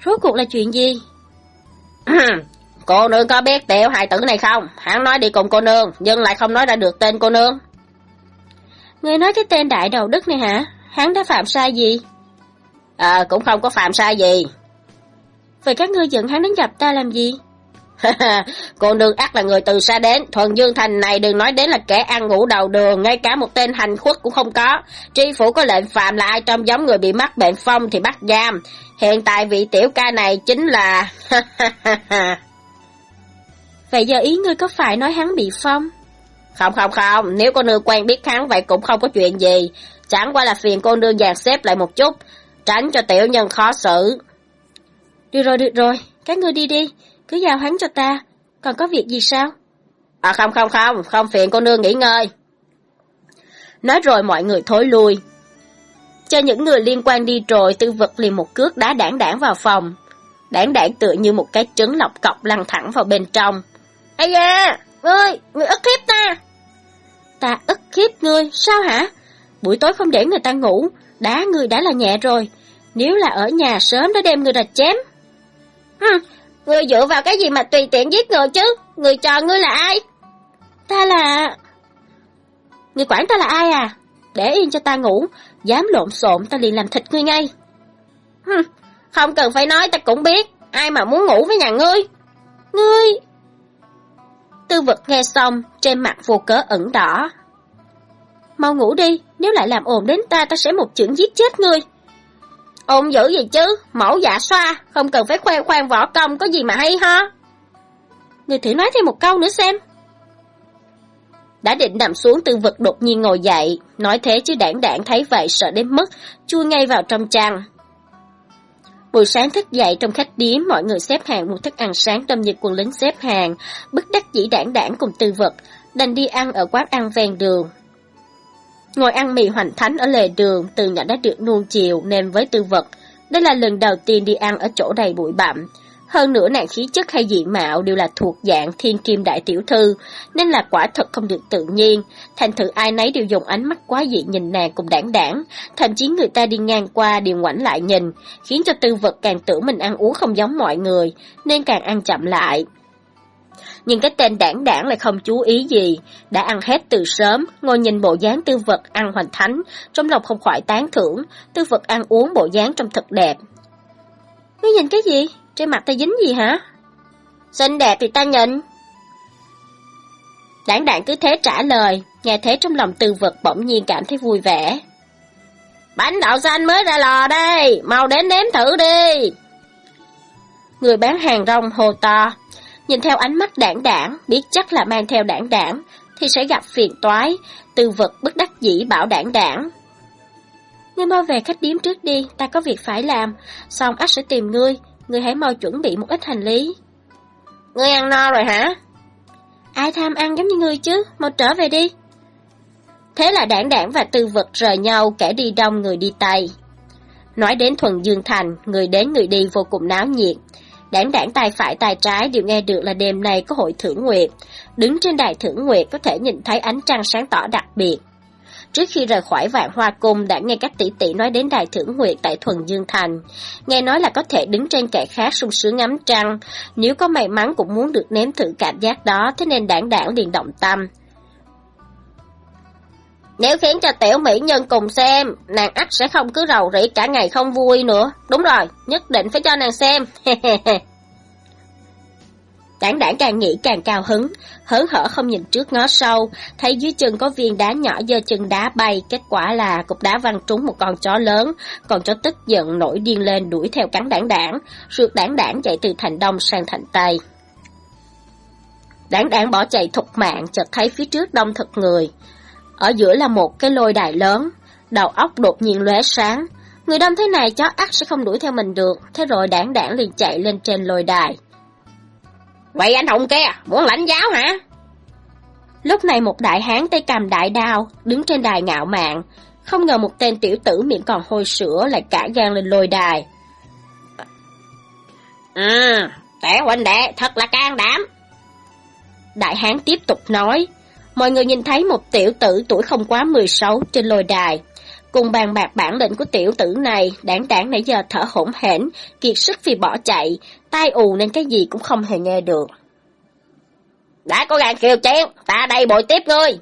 [SPEAKER 2] Rốt cuộc là chuyện gì?
[SPEAKER 1] cô nương có biết tiểu hài tử này không? Hắn nói đi cùng cô nương, nhưng lại không nói ra được tên cô nương.
[SPEAKER 2] Người nói cái tên đại đầu đức này hả? Hắn đã phạm sai gì?
[SPEAKER 1] Ờ, cũng không có phạm sai gì.
[SPEAKER 2] Vậy các ngươi dẫn hắn đến gặp ta làm gì?
[SPEAKER 1] cô nương ác là người từ xa đến, thuần dương thành này đừng nói đến là kẻ ăn ngủ đầu đường, ngay cả một tên hành khuất cũng không có. Tri phủ có lệnh phạm là ai trong giống người bị mắc bệnh phong thì bắt giam. Hiện tại vị tiểu ca này chính là...
[SPEAKER 2] Vậy giờ ý ngươi có phải nói hắn bị phong?
[SPEAKER 1] Không không không, nếu cô nương quen biết hắn vậy cũng không có chuyện gì. Chẳng qua là phiền cô nương dàn xếp lại một chút, tránh cho tiểu nhân khó xử.
[SPEAKER 2] Được rồi, được rồi, các ngươi đi đi, cứ giao hắn cho ta, còn có việc gì sao?
[SPEAKER 1] À không không không, không phiền cô nương nghỉ ngơi.
[SPEAKER 2] Nói rồi mọi người thối lui. Cho những người liên quan đi rồi, tư vật liền một cước đá đảng đảng vào phòng. Đảng đảng tựa như một cái trứng lọc cọc lăn thẳng vào bên trong.
[SPEAKER 1] Ây da, ngươi, ngươi ức hiếp ta.
[SPEAKER 2] Ta ức hiếp ngươi, sao hả? Buổi tối không để người ta ngủ, đá ngươi đã là nhẹ rồi. Nếu là ở nhà sớm đã đem người ra chém.
[SPEAKER 1] Hừ, ngươi dựa vào cái gì mà tùy tiện giết người chứ? Người cho ngươi là ai?
[SPEAKER 2] Ta là... Người quản ta là ai à? Để yên cho ta ngủ, dám lộn xộn ta liền làm thịt ngươi ngay.
[SPEAKER 1] Hừ, không cần phải nói ta cũng biết, ai mà muốn ngủ với nhà ngươi?
[SPEAKER 2] Ngươi... Tư vật nghe xong, trên mặt vô cớ ẩn đỏ. Mau ngủ đi, nếu lại làm ồn đến ta ta sẽ một chưởng giết chết ngươi.
[SPEAKER 1] Ồn dữ gì chứ, mẫu dạ xoa, không cần phải khoe khoang võ công có gì mà hay ho.
[SPEAKER 2] Người thử nói thêm một câu nữa xem. Đã định nằm xuống tư vật đột nhiên ngồi dậy, nói thế chứ đảng đảng thấy vậy sợ đến mức, chui ngay vào trong chăn. Buổi sáng thức dậy trong khách điếm, mọi người xếp hàng mua thức ăn sáng đông như quân lính xếp hàng, bức đắc dĩ đảng đảng cùng tư vật, đành đi ăn ở quán ăn ven đường. Ngồi ăn mì hoành thánh ở lề đường, từ nhỏ đã được nuông chiều nên với tư vật. Đây là lần đầu tiên đi ăn ở chỗ đầy bụi bặm. Hơn nữa nàng khí chất hay diện mạo đều là thuộc dạng thiên kim đại tiểu thư, nên là quả thật không được tự nhiên. Thành thử ai nấy đều dùng ánh mắt quá dị nhìn nàng cùng đảng đảng, thậm chí người ta đi ngang qua đều ngoảnh lại nhìn, khiến cho tư vật càng tưởng mình ăn uống không giống mọi người, nên càng ăn chậm lại. Nhưng cái tên đảng đảng lại không chú ý gì, đã ăn hết từ sớm, ngồi nhìn bộ dáng tư vật ăn hoành thánh, trong lòng không khỏi tán thưởng, tư vật ăn uống bộ dáng trông thật đẹp. Ngươi nhìn cái gì? Trên mặt ta dính gì hả?
[SPEAKER 1] Xinh đẹp thì ta nhìn.
[SPEAKER 2] Đảng đảng cứ thế trả lời, nghe thế trong lòng tư vật bỗng nhiên cảm thấy vui vẻ.
[SPEAKER 1] Bánh đậu xanh mới ra lò đây, mau đến nếm thử đi.
[SPEAKER 2] Người bán hàng rong hồ to, nhìn theo ánh mắt đảng đảng, biết chắc là mang theo đảng đảng, thì sẽ gặp phiền toái, tư vật bất đắc dĩ bảo đảng đảng. Ngươi mau về khách điếm trước đi, ta có việc phải làm, xong ách sẽ tìm ngươi, người hãy mau chuẩn bị một ít hành lý.
[SPEAKER 1] Ngươi ăn no rồi hả?
[SPEAKER 2] Ai tham ăn giống như ngươi chứ, mau trở về đi. Thế là đảng đảng và tư vật rời nhau kẻ đi đông người đi tây. Nói đến thuần dương thành, người đến người đi vô cùng náo nhiệt. Đảng đảng tay phải tay trái đều nghe được là đêm nay có hội thưởng nguyệt. Đứng trên đài thưởng nguyệt có thể nhìn thấy ánh trăng sáng tỏ đặc biệt. Trước khi rời khỏi vạn hoa cung đã nghe các tỷ tỷ nói đến đài thưởng nguyệt tại Thuần Dương Thành. Nghe nói là có thể đứng trên kẻ khác sung sướng ngắm trăng. Nếu có may mắn cũng muốn được nếm thử cảm giác đó, thế nên đảng đảng liền động tâm.
[SPEAKER 1] Nếu khiến cho tiểu mỹ nhân cùng xem, nàng ắt sẽ không cứ rầu rĩ cả ngày không vui nữa. Đúng rồi, nhất định phải cho nàng xem.
[SPEAKER 2] Đảng đảng càng nghĩ càng cao hứng, hớn hở không nhìn trước ngó sau, thấy dưới chân có viên đá nhỏ do chân đá bay, kết quả là cục đá văng trúng một con chó lớn, con chó tức giận nổi điên lên đuổi theo cắn đảng đảng, rượt đảng đảng chạy từ thành đông sang thành tây. Đảng đảng bỏ chạy thục mạng, chợt thấy phía trước đông thật người. Ở giữa là một cái lôi đài lớn, đầu óc đột nhiên lóe sáng. Người đông thế này chó ắt sẽ không đuổi theo mình được, thế rồi đảng đảng liền chạy lên trên lôi đài.
[SPEAKER 1] Vậy anh Hùng kia, muốn lãnh giáo hả?
[SPEAKER 2] Lúc này một đại hán tay cầm đại đao, đứng trên đài ngạo mạn. Không ngờ một tên tiểu tử miệng còn hôi sữa lại cả gan lên lôi đài. Ừ, tể huynh đệ thật là can đảm.
[SPEAKER 1] Đại hán tiếp tục nói, mọi người nhìn thấy một tiểu tử tuổi không quá 16 trên lôi đài. Cùng bàn bạc bản lĩnh của tiểu tử này, đảng đảng nãy giờ thở hổn hển, kiệt sức vì bỏ chạy, tai ù nên cái gì cũng không hề nghe được.
[SPEAKER 2] Đã có gàng kêu chén, ta đây bội tiếp ngươi.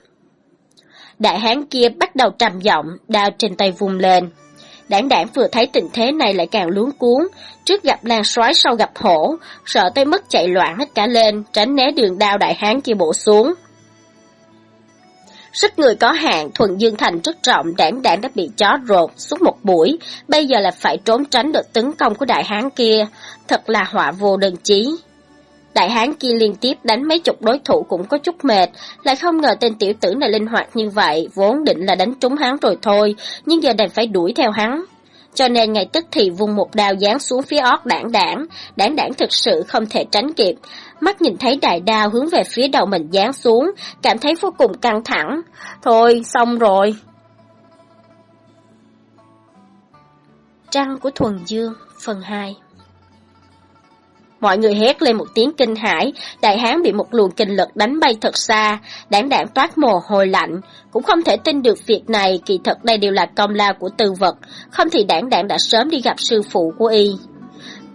[SPEAKER 1] Đại hán kia bắt đầu trầm giọng, đao trên tay vùng lên. Đảng đảng vừa thấy tình thế này lại càng luống cuốn, trước gặp lan xoái sau gặp hổ, sợ tới mức chạy loạn hết cả lên, tránh né đường đao đại hán kia bổ xuống. Sức người có hạn, thuần dương thành rất trọng, đảng đảng đã bị chó rột suốt một buổi, bây giờ là phải trốn tránh được tấn công của đại hán kia, thật là họa vô đơn chí. Đại hán kia liên tiếp đánh mấy chục đối thủ cũng có chút mệt, lại không ngờ tên tiểu tử này linh hoạt như vậy, vốn định là đánh trúng hắn rồi thôi, nhưng giờ đành phải đuổi theo hắn. Cho nên ngay tức thì vung một đao giáng xuống phía ót đảng đảng, đảng đảng thực sự không thể tránh kịp. Mắt nhìn thấy đại đao hướng về phía đầu mình giáng xuống, cảm thấy vô cùng căng thẳng. Thôi, xong rồi. Trăng của Thuần Dương, phần 2 Mọi người hét lên một tiếng kinh hãi, đại hán bị một luồng kinh lực đánh bay thật xa, đảng đảng toát mồ hôi lạnh. Cũng không thể tin được việc này, kỳ thật đây đều là công lao của tư vật, không thì đảng đảng đã sớm đi gặp sư phụ của y.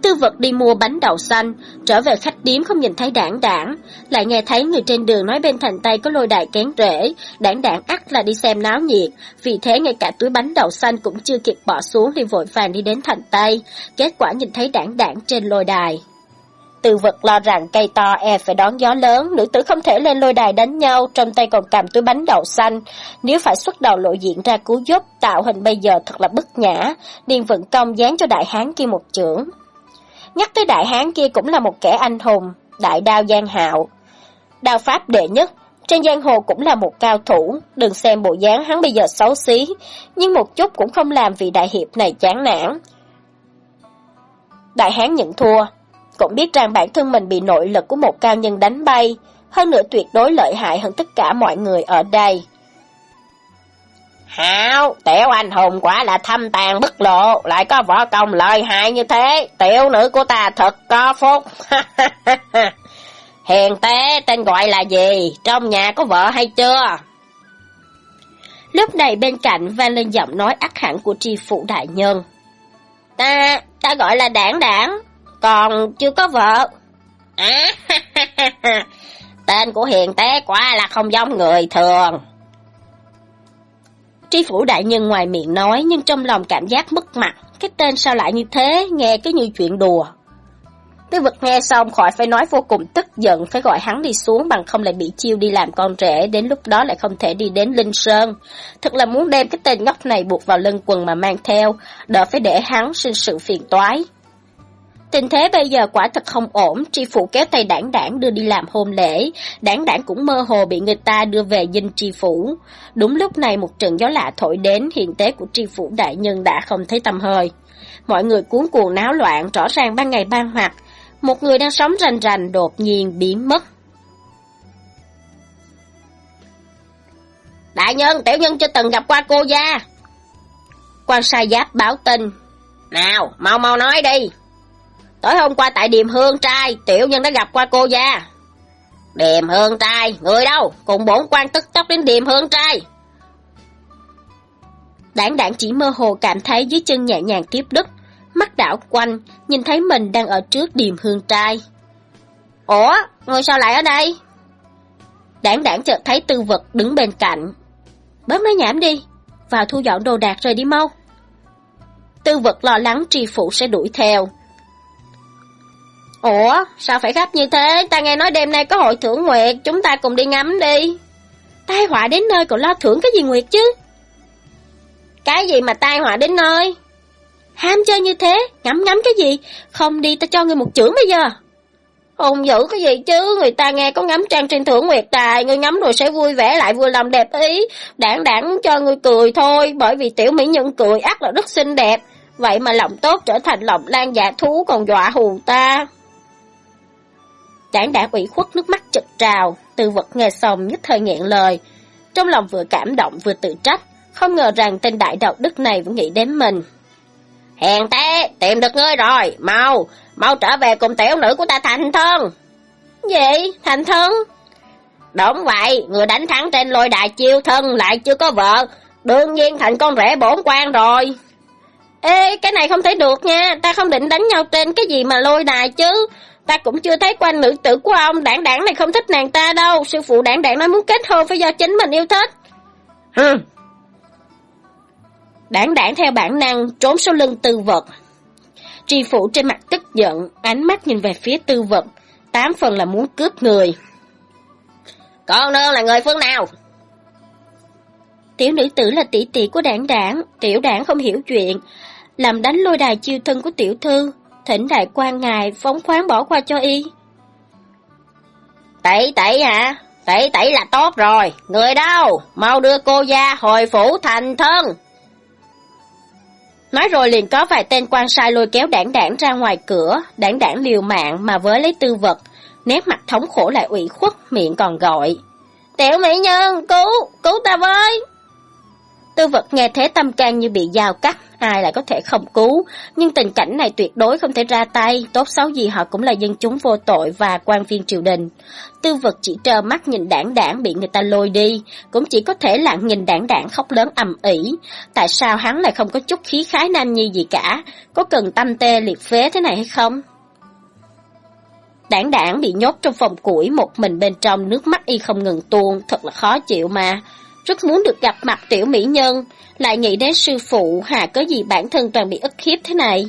[SPEAKER 1] Tư vật đi mua bánh đậu xanh, trở về khách điếm không nhìn thấy đảng đảng, lại nghe thấy người trên đường nói bên thành tay có lôi đài kén rễ, đảng đảng ắt là đi xem náo nhiệt, vì thế ngay cả túi bánh đậu xanh cũng chưa kịp bỏ xuống thì vội vàng đi đến thành tây, kết quả nhìn thấy đảng đảng trên lôi đài. tư vật lo rằng cây to e phải đón gió lớn, nữ tử không thể lên lôi đài đánh nhau, trong tay còn cầm túi bánh đậu xanh. Nếu phải xuất đầu lộ diện ra cứu giúp, tạo hình bây giờ thật là bất nhã, điền vận công dán cho đại hán kia một chưởng. Nhắc tới đại hán kia cũng là một kẻ anh hùng, đại đao giang hạo. Đao pháp đệ nhất, trên giang hồ cũng là một cao thủ, đừng xem bộ dáng hắn bây giờ xấu xí, nhưng một chút cũng không làm vì đại hiệp này chán nản. Đại hán nhận thua, cũng biết rằng bản thân mình bị nội lực của một cao nhân đánh bay, hơn nữa tuyệt đối lợi hại hơn tất cả mọi người ở đây.
[SPEAKER 2] Hảo, tiểu anh hùng quả là thâm tàn bức lộ, lại có võ công lợi hại như thế, tiểu nữ của ta thật có phúc. Hiền tế tên gọi là gì, trong nhà có vợ hay chưa?
[SPEAKER 1] Lúc này bên cạnh vang lên giọng nói ác hẳn của tri phụ đại nhân.
[SPEAKER 2] Ta, ta gọi là đảng đảng, còn chưa có vợ. À, tên của hiền tế quả là không giống người thường.
[SPEAKER 1] Tri phủ đại nhân ngoài miệng nói nhưng trong lòng cảm giác mất mặt, cái tên sao lại như thế, nghe cứ như chuyện đùa. Tư vật nghe xong khỏi phải nói vô cùng tức giận, phải gọi hắn đi xuống bằng không lại bị chiêu đi làm con rể, đến lúc đó lại không thể đi đến Linh Sơn. Thật là muốn đem cái tên ngốc này buộc vào lưng quần mà mang theo, đỡ phải để hắn sinh sự phiền toái. Tình thế bây giờ quả thật không ổn, tri phủ kéo tay đảng đảng đưa đi làm hôn lễ, đảng đảng cũng mơ hồ bị người ta đưa về dinh tri phủ. Đúng lúc này một trận gió lạ thổi đến, hiện tế của tri phủ đại nhân đã không thấy tầm hơi. Mọi người cuốn cuồng náo loạn, rõ ràng ban ngày ban hoạt một người đang sống rành rành đột nhiên biến mất.
[SPEAKER 2] Đại nhân, tiểu nhân chưa từng gặp qua cô gia.
[SPEAKER 1] Quan sai giáp báo tin.
[SPEAKER 2] Nào, mau mau nói đi. Tối hôm qua tại Điềm Hương Trai, tiểu nhân đã gặp qua cô gia. Điềm Hương Trai, người đâu? Cùng bổn quan tức tốc đến Điềm Hương Trai.
[SPEAKER 1] Đảng đảng chỉ mơ hồ cảm thấy dưới chân nhẹ nhàng tiếp đất, mắt đảo quanh, nhìn thấy mình đang ở trước Điềm Hương Trai.
[SPEAKER 2] Ủa, người sao lại ở đây?
[SPEAKER 1] Đảng đảng chợt thấy tư vật đứng bên cạnh. Bớt nói nhảm đi, vào thu dọn đồ đạc rồi đi mau. Tư vật lo lắng tri phụ sẽ đuổi theo,
[SPEAKER 2] Ủa, sao phải gấp như thế? Ta nghe nói đêm nay có hội thưởng nguyệt, chúng ta cùng đi ngắm đi.
[SPEAKER 1] Tai họa đến nơi còn lo thưởng cái gì nguyệt chứ?
[SPEAKER 2] Cái gì mà tai họa đến nơi?
[SPEAKER 1] Ham chơi như thế, ngắm ngắm cái gì? Không đi ta cho người một chưởng bây giờ.
[SPEAKER 2] Hùng dữ cái gì chứ, người ta nghe có ngắm trang trên thưởng nguyệt tài, người ngắm rồi sẽ vui vẻ lại vừa lòng đẹp ý. Đảng đảng cho người cười thôi, bởi vì tiểu mỹ nhân cười ác là rất xinh đẹp. Vậy mà lòng tốt trở thành lòng lan dạ thú còn dọa hù ta.
[SPEAKER 1] Đảng đã ủy khuất nước mắt chật trào, từ vật nghe xong nhất thời nghẹn lời. Trong lòng vừa cảm động vừa tự trách, không ngờ rằng tên đại đạo đức này vẫn nghĩ đến mình.
[SPEAKER 2] Hèn té, tìm được ngươi rồi, mau, mau trở về cùng tiểu nữ của ta thành thân.
[SPEAKER 1] Gì? Thành thân?
[SPEAKER 2] Đúng vậy, người đánh thắng trên lôi đài chiêu thân lại chưa có vợ, đương nhiên thành con rể bổn quan rồi.
[SPEAKER 1] Ê, cái này không thể được nha, ta không định đánh nhau trên cái gì mà lôi đài chứ. Ta cũng chưa thấy quan nữ tử của ông, đảng đảng này không thích nàng ta đâu, sư phụ đảng đảng nói muốn kết hôn phải do chính mình yêu thích.
[SPEAKER 2] Hừ.
[SPEAKER 1] Đảng đảng theo bản năng trốn sau lưng tư vật. Tri phụ trên mặt tức giận, ánh mắt nhìn về phía tư vật, tám phần là muốn cướp người.
[SPEAKER 2] Con nương là người phương nào?
[SPEAKER 1] Tiểu nữ tử là tỷ tỷ của đảng đảng, tiểu đảng không hiểu chuyện, làm đánh lôi đài chiêu thân của tiểu thư, thỉnh đại quan ngài phóng khoáng bỏ qua cho y.
[SPEAKER 2] tẩy tẩy hả? À, tẩy tẩy là tốt rồi, người đâu? Mau đưa cô ra hồi phủ thành thân.
[SPEAKER 1] Nói rồi liền có vài tên quan sai lôi kéo đảng đảng ra ngoài cửa, đảng đảng liều mạng mà với lấy tư vật, nét mặt thống khổ lại ủy khuất, miệng còn gọi. Tiểu mỹ nhân, cứu, cứu ta với! Tư vật nghe thế tâm can như bị dao cắt, ai lại có thể không cứu, nhưng tình cảnh này tuyệt đối không thể ra tay, tốt xấu gì họ cũng là dân chúng vô tội và quan viên triều đình. Tư vật chỉ trơ mắt nhìn đảng đảng bị người ta lôi đi, cũng chỉ có thể lặng nhìn đảng đảng khóc lớn ầm ĩ. Tại sao hắn lại không có chút khí khái nam nhi gì cả, có cần tâm tê liệt phế thế này hay không? Đảng đảng bị nhốt trong phòng củi một mình bên trong nước mắt y không ngừng tuôn, thật là khó chịu mà rất muốn được gặp mặt tiểu mỹ nhân, lại nghĩ đến sư phụ hà có gì bản thân toàn bị ức hiếp thế này.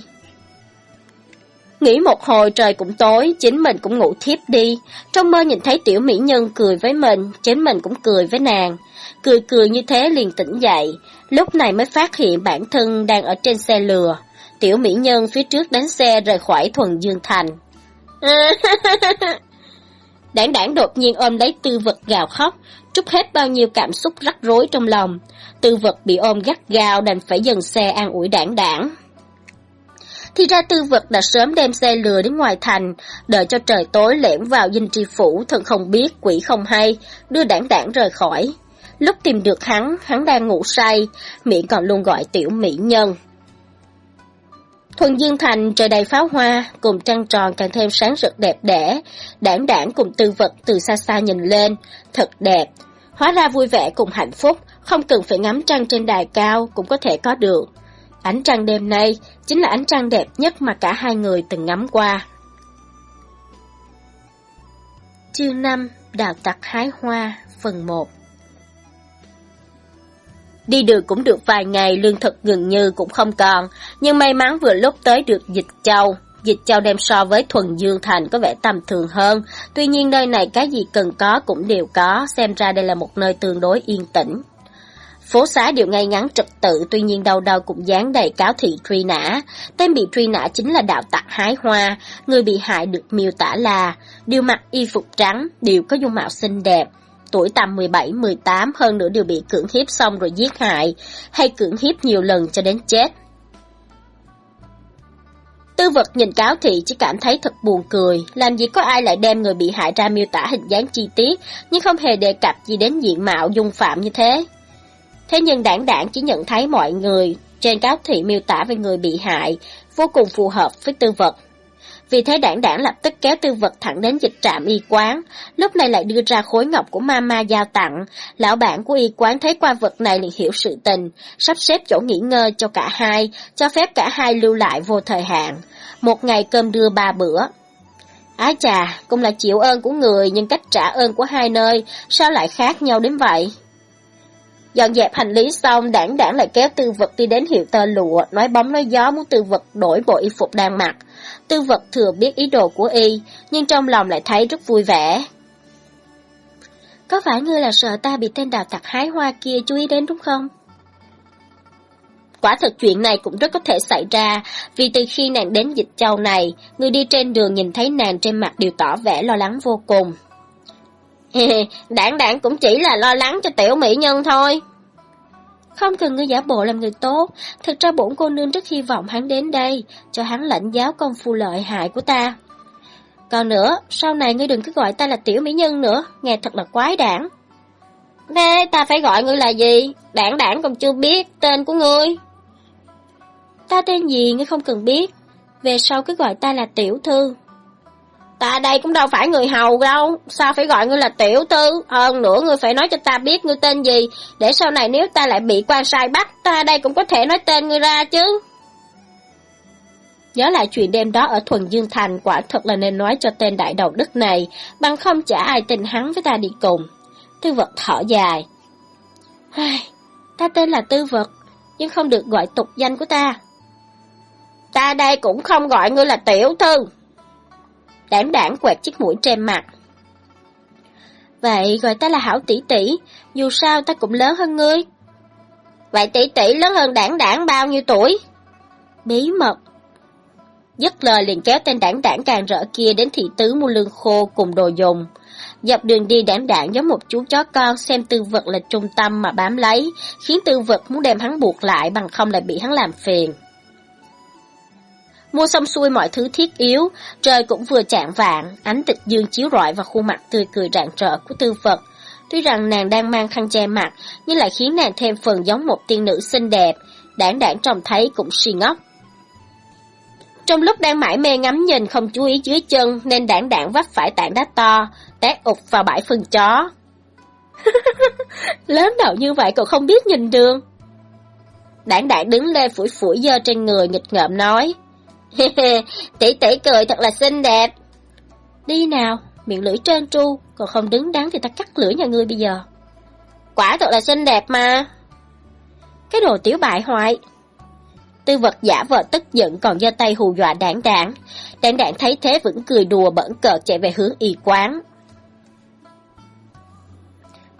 [SPEAKER 1] Nghĩ một hồi trời cũng tối, chính mình cũng ngủ thiếp đi. Trong mơ nhìn thấy tiểu mỹ nhân cười với mình, chính mình cũng cười với nàng. Cười cười như thế liền tỉnh dậy, lúc này mới phát hiện bản thân đang ở trên xe lừa. Tiểu mỹ nhân phía trước đánh xe rời khỏi thuần dương thành. Đảng đảng đột nhiên ôm lấy tư vật gào khóc, trút hết bao nhiêu cảm xúc rắc rối trong lòng. Tư vật bị ôm gắt gao đành phải dừng xe an ủi đảng đảng. Thì ra tư vật đã sớm đem xe lừa đến ngoài thành, đợi cho trời tối lẻn vào dinh tri phủ, thần không biết, quỷ không hay, đưa đảng đảng rời khỏi. Lúc tìm được hắn, hắn đang ngủ say, miệng còn luôn gọi tiểu mỹ nhân. Thuần Dương Thành trời đầy pháo hoa, cùng trăng tròn càng thêm sáng rực đẹp đẽ, đảng đảng cùng tư vật từ xa xa nhìn lên, thật đẹp. Hóa ra vui vẻ cùng hạnh phúc, không cần phải ngắm trăng trên đài cao cũng có thể có được. Ánh trăng đêm nay chính là ánh trăng đẹp nhất mà cả hai người từng ngắm qua. Chương 5 Đào tặc hái hoa Phần 1 Đi đường cũng được vài ngày, lương thực gần như cũng không còn, nhưng may mắn vừa lúc tới được dịch châu. Dịch châu đem so với thuần dương thành có vẻ tầm thường hơn, tuy nhiên nơi này cái gì cần có cũng đều có, xem ra đây là một nơi tương đối yên tĩnh. Phố xá đều ngay ngắn trật tự, tuy nhiên đâu đâu cũng dán đầy cáo thị truy nã. Tên bị truy nã chính là đạo tặc hái hoa, người bị hại được miêu tả là, đều mặc y phục trắng, đều có dung mạo xinh đẹp, tuổi tầm 17-18 hơn nữa đều bị cưỡng hiếp xong rồi giết hại, hay cưỡng hiếp nhiều lần cho đến chết. Tư vật nhìn cáo thị chỉ cảm thấy thật buồn cười, làm gì có ai lại đem người bị hại ra miêu tả hình dáng chi tiết, nhưng không hề đề cập gì đến diện mạo dung phạm như thế. Thế nhưng đảng đảng chỉ nhận thấy mọi người trên cáo thị miêu tả về người bị hại, vô cùng phù hợp với tư vật. Vì thế đảng đảng lập tức kéo tư vật thẳng đến dịch trạm y quán, lúc này lại đưa ra khối ngọc của mama giao tặng. Lão bản của y quán thấy qua vật này liền hiểu sự tình, sắp xếp chỗ nghỉ ngơi cho cả hai, cho phép cả hai lưu lại vô thời hạn. Một ngày cơm đưa ba bữa. Ái chà, cũng là chịu ơn của người nhưng cách trả ơn của hai nơi, sao lại khác nhau đến vậy? Dọn dẹp hành lý xong, đảng đảng lại kéo tư vật đi đến hiệu tơ lụa, nói bóng nói gió muốn tư vật đổi bộ y phục đang mặc. Tư vật thừa biết ý đồ của y, nhưng trong lòng lại thấy rất vui vẻ. Có phải ngươi là sợ ta bị tên đào tặc hái hoa kia chú ý đến đúng không? Quả thật chuyện này cũng rất có thể xảy ra, vì từ khi nàng đến dịch châu này, người đi trên đường nhìn thấy nàng trên mặt đều tỏ vẻ lo lắng vô cùng. đảng đảng cũng chỉ là lo lắng cho tiểu mỹ nhân thôi. Không cần ngươi giả bộ làm người tốt, thực ra bổn cô nương rất hy vọng hắn đến đây, cho hắn lãnh giáo công phu lợi hại của ta. Còn nữa, sau này ngươi đừng cứ gọi ta là tiểu mỹ nhân nữa, nghe thật là quái đảng. Thế ta phải gọi ngươi là gì? Đảng đảng còn chưa biết tên của ngươi. Ta tên gì ngươi không cần biết. Về sau cứ gọi ta là tiểu thư. Ta đây cũng đâu phải người hầu đâu, sao phải gọi ngươi là tiểu thư? Hơn nữa ngươi phải nói cho ta biết ngươi tên gì, để sau này nếu ta lại bị quan sai bắt, ta đây cũng có thể nói tên ngươi ra chứ. Nhớ lại chuyện đêm đó ở Thuần Dương Thành quả thật là nên nói cho tên đại đầu đức này, bằng không chả ai tin hắn với ta đi cùng. Tư vật thở dài. Ta tên là Tư vật, nhưng không được gọi tục danh của ta. Ta đây cũng không gọi ngươi là tiểu thư. Đảng đảng quẹt chiếc mũi trên mặt. Vậy gọi ta là Hảo tỷ tỷ, dù sao ta cũng lớn hơn ngươi. Vậy tỷ tỷ lớn hơn đảng đảng bao nhiêu tuổi? Bí mật. Dứt lời liền kéo tên đảng đảng càng rỡ kia đến thị tứ mua lương khô cùng đồ dùng. Dọc đường đi đảng đảng giống một chú chó con xem tư vật là trung tâm mà bám lấy, khiến tư vật muốn đem hắn buộc lại bằng không lại bị hắn làm phiền. Mua xong xuôi mọi thứ thiết yếu, trời cũng vừa chạng vạn, ánh tịch dương chiếu rọi vào khuôn mặt tươi cười rạng rỡ của tư vật. Tuy rằng nàng đang mang khăn che mặt, nhưng lại khiến nàng thêm phần giống một tiên nữ xinh đẹp, đảng đảng trông thấy cũng suy ngốc. Trong lúc đang mải mê ngắm nhìn không chú ý dưới chân nên đảng đảng vấp phải tảng đá to, té ụt vào bãi phân chó. Lớn đầu như vậy cậu không biết nhìn đường. Đảng đảng đứng lên phủi phủi dơ trên người nghịch ngợm nói. tỷ tỷ cười thật là xinh đẹp. Đi nào, miệng lưỡi trơn tru, còn không đứng đắn thì ta cắt lưỡi nhà ngươi bây giờ. Quả thật là xinh đẹp mà. Cái đồ tiểu bại hoại. Tư vật giả vờ tức giận còn giơ tay hù dọa đảng đảng. Đảng đảng thấy thế vẫn cười đùa bẩn cợt chạy về hướng y quán.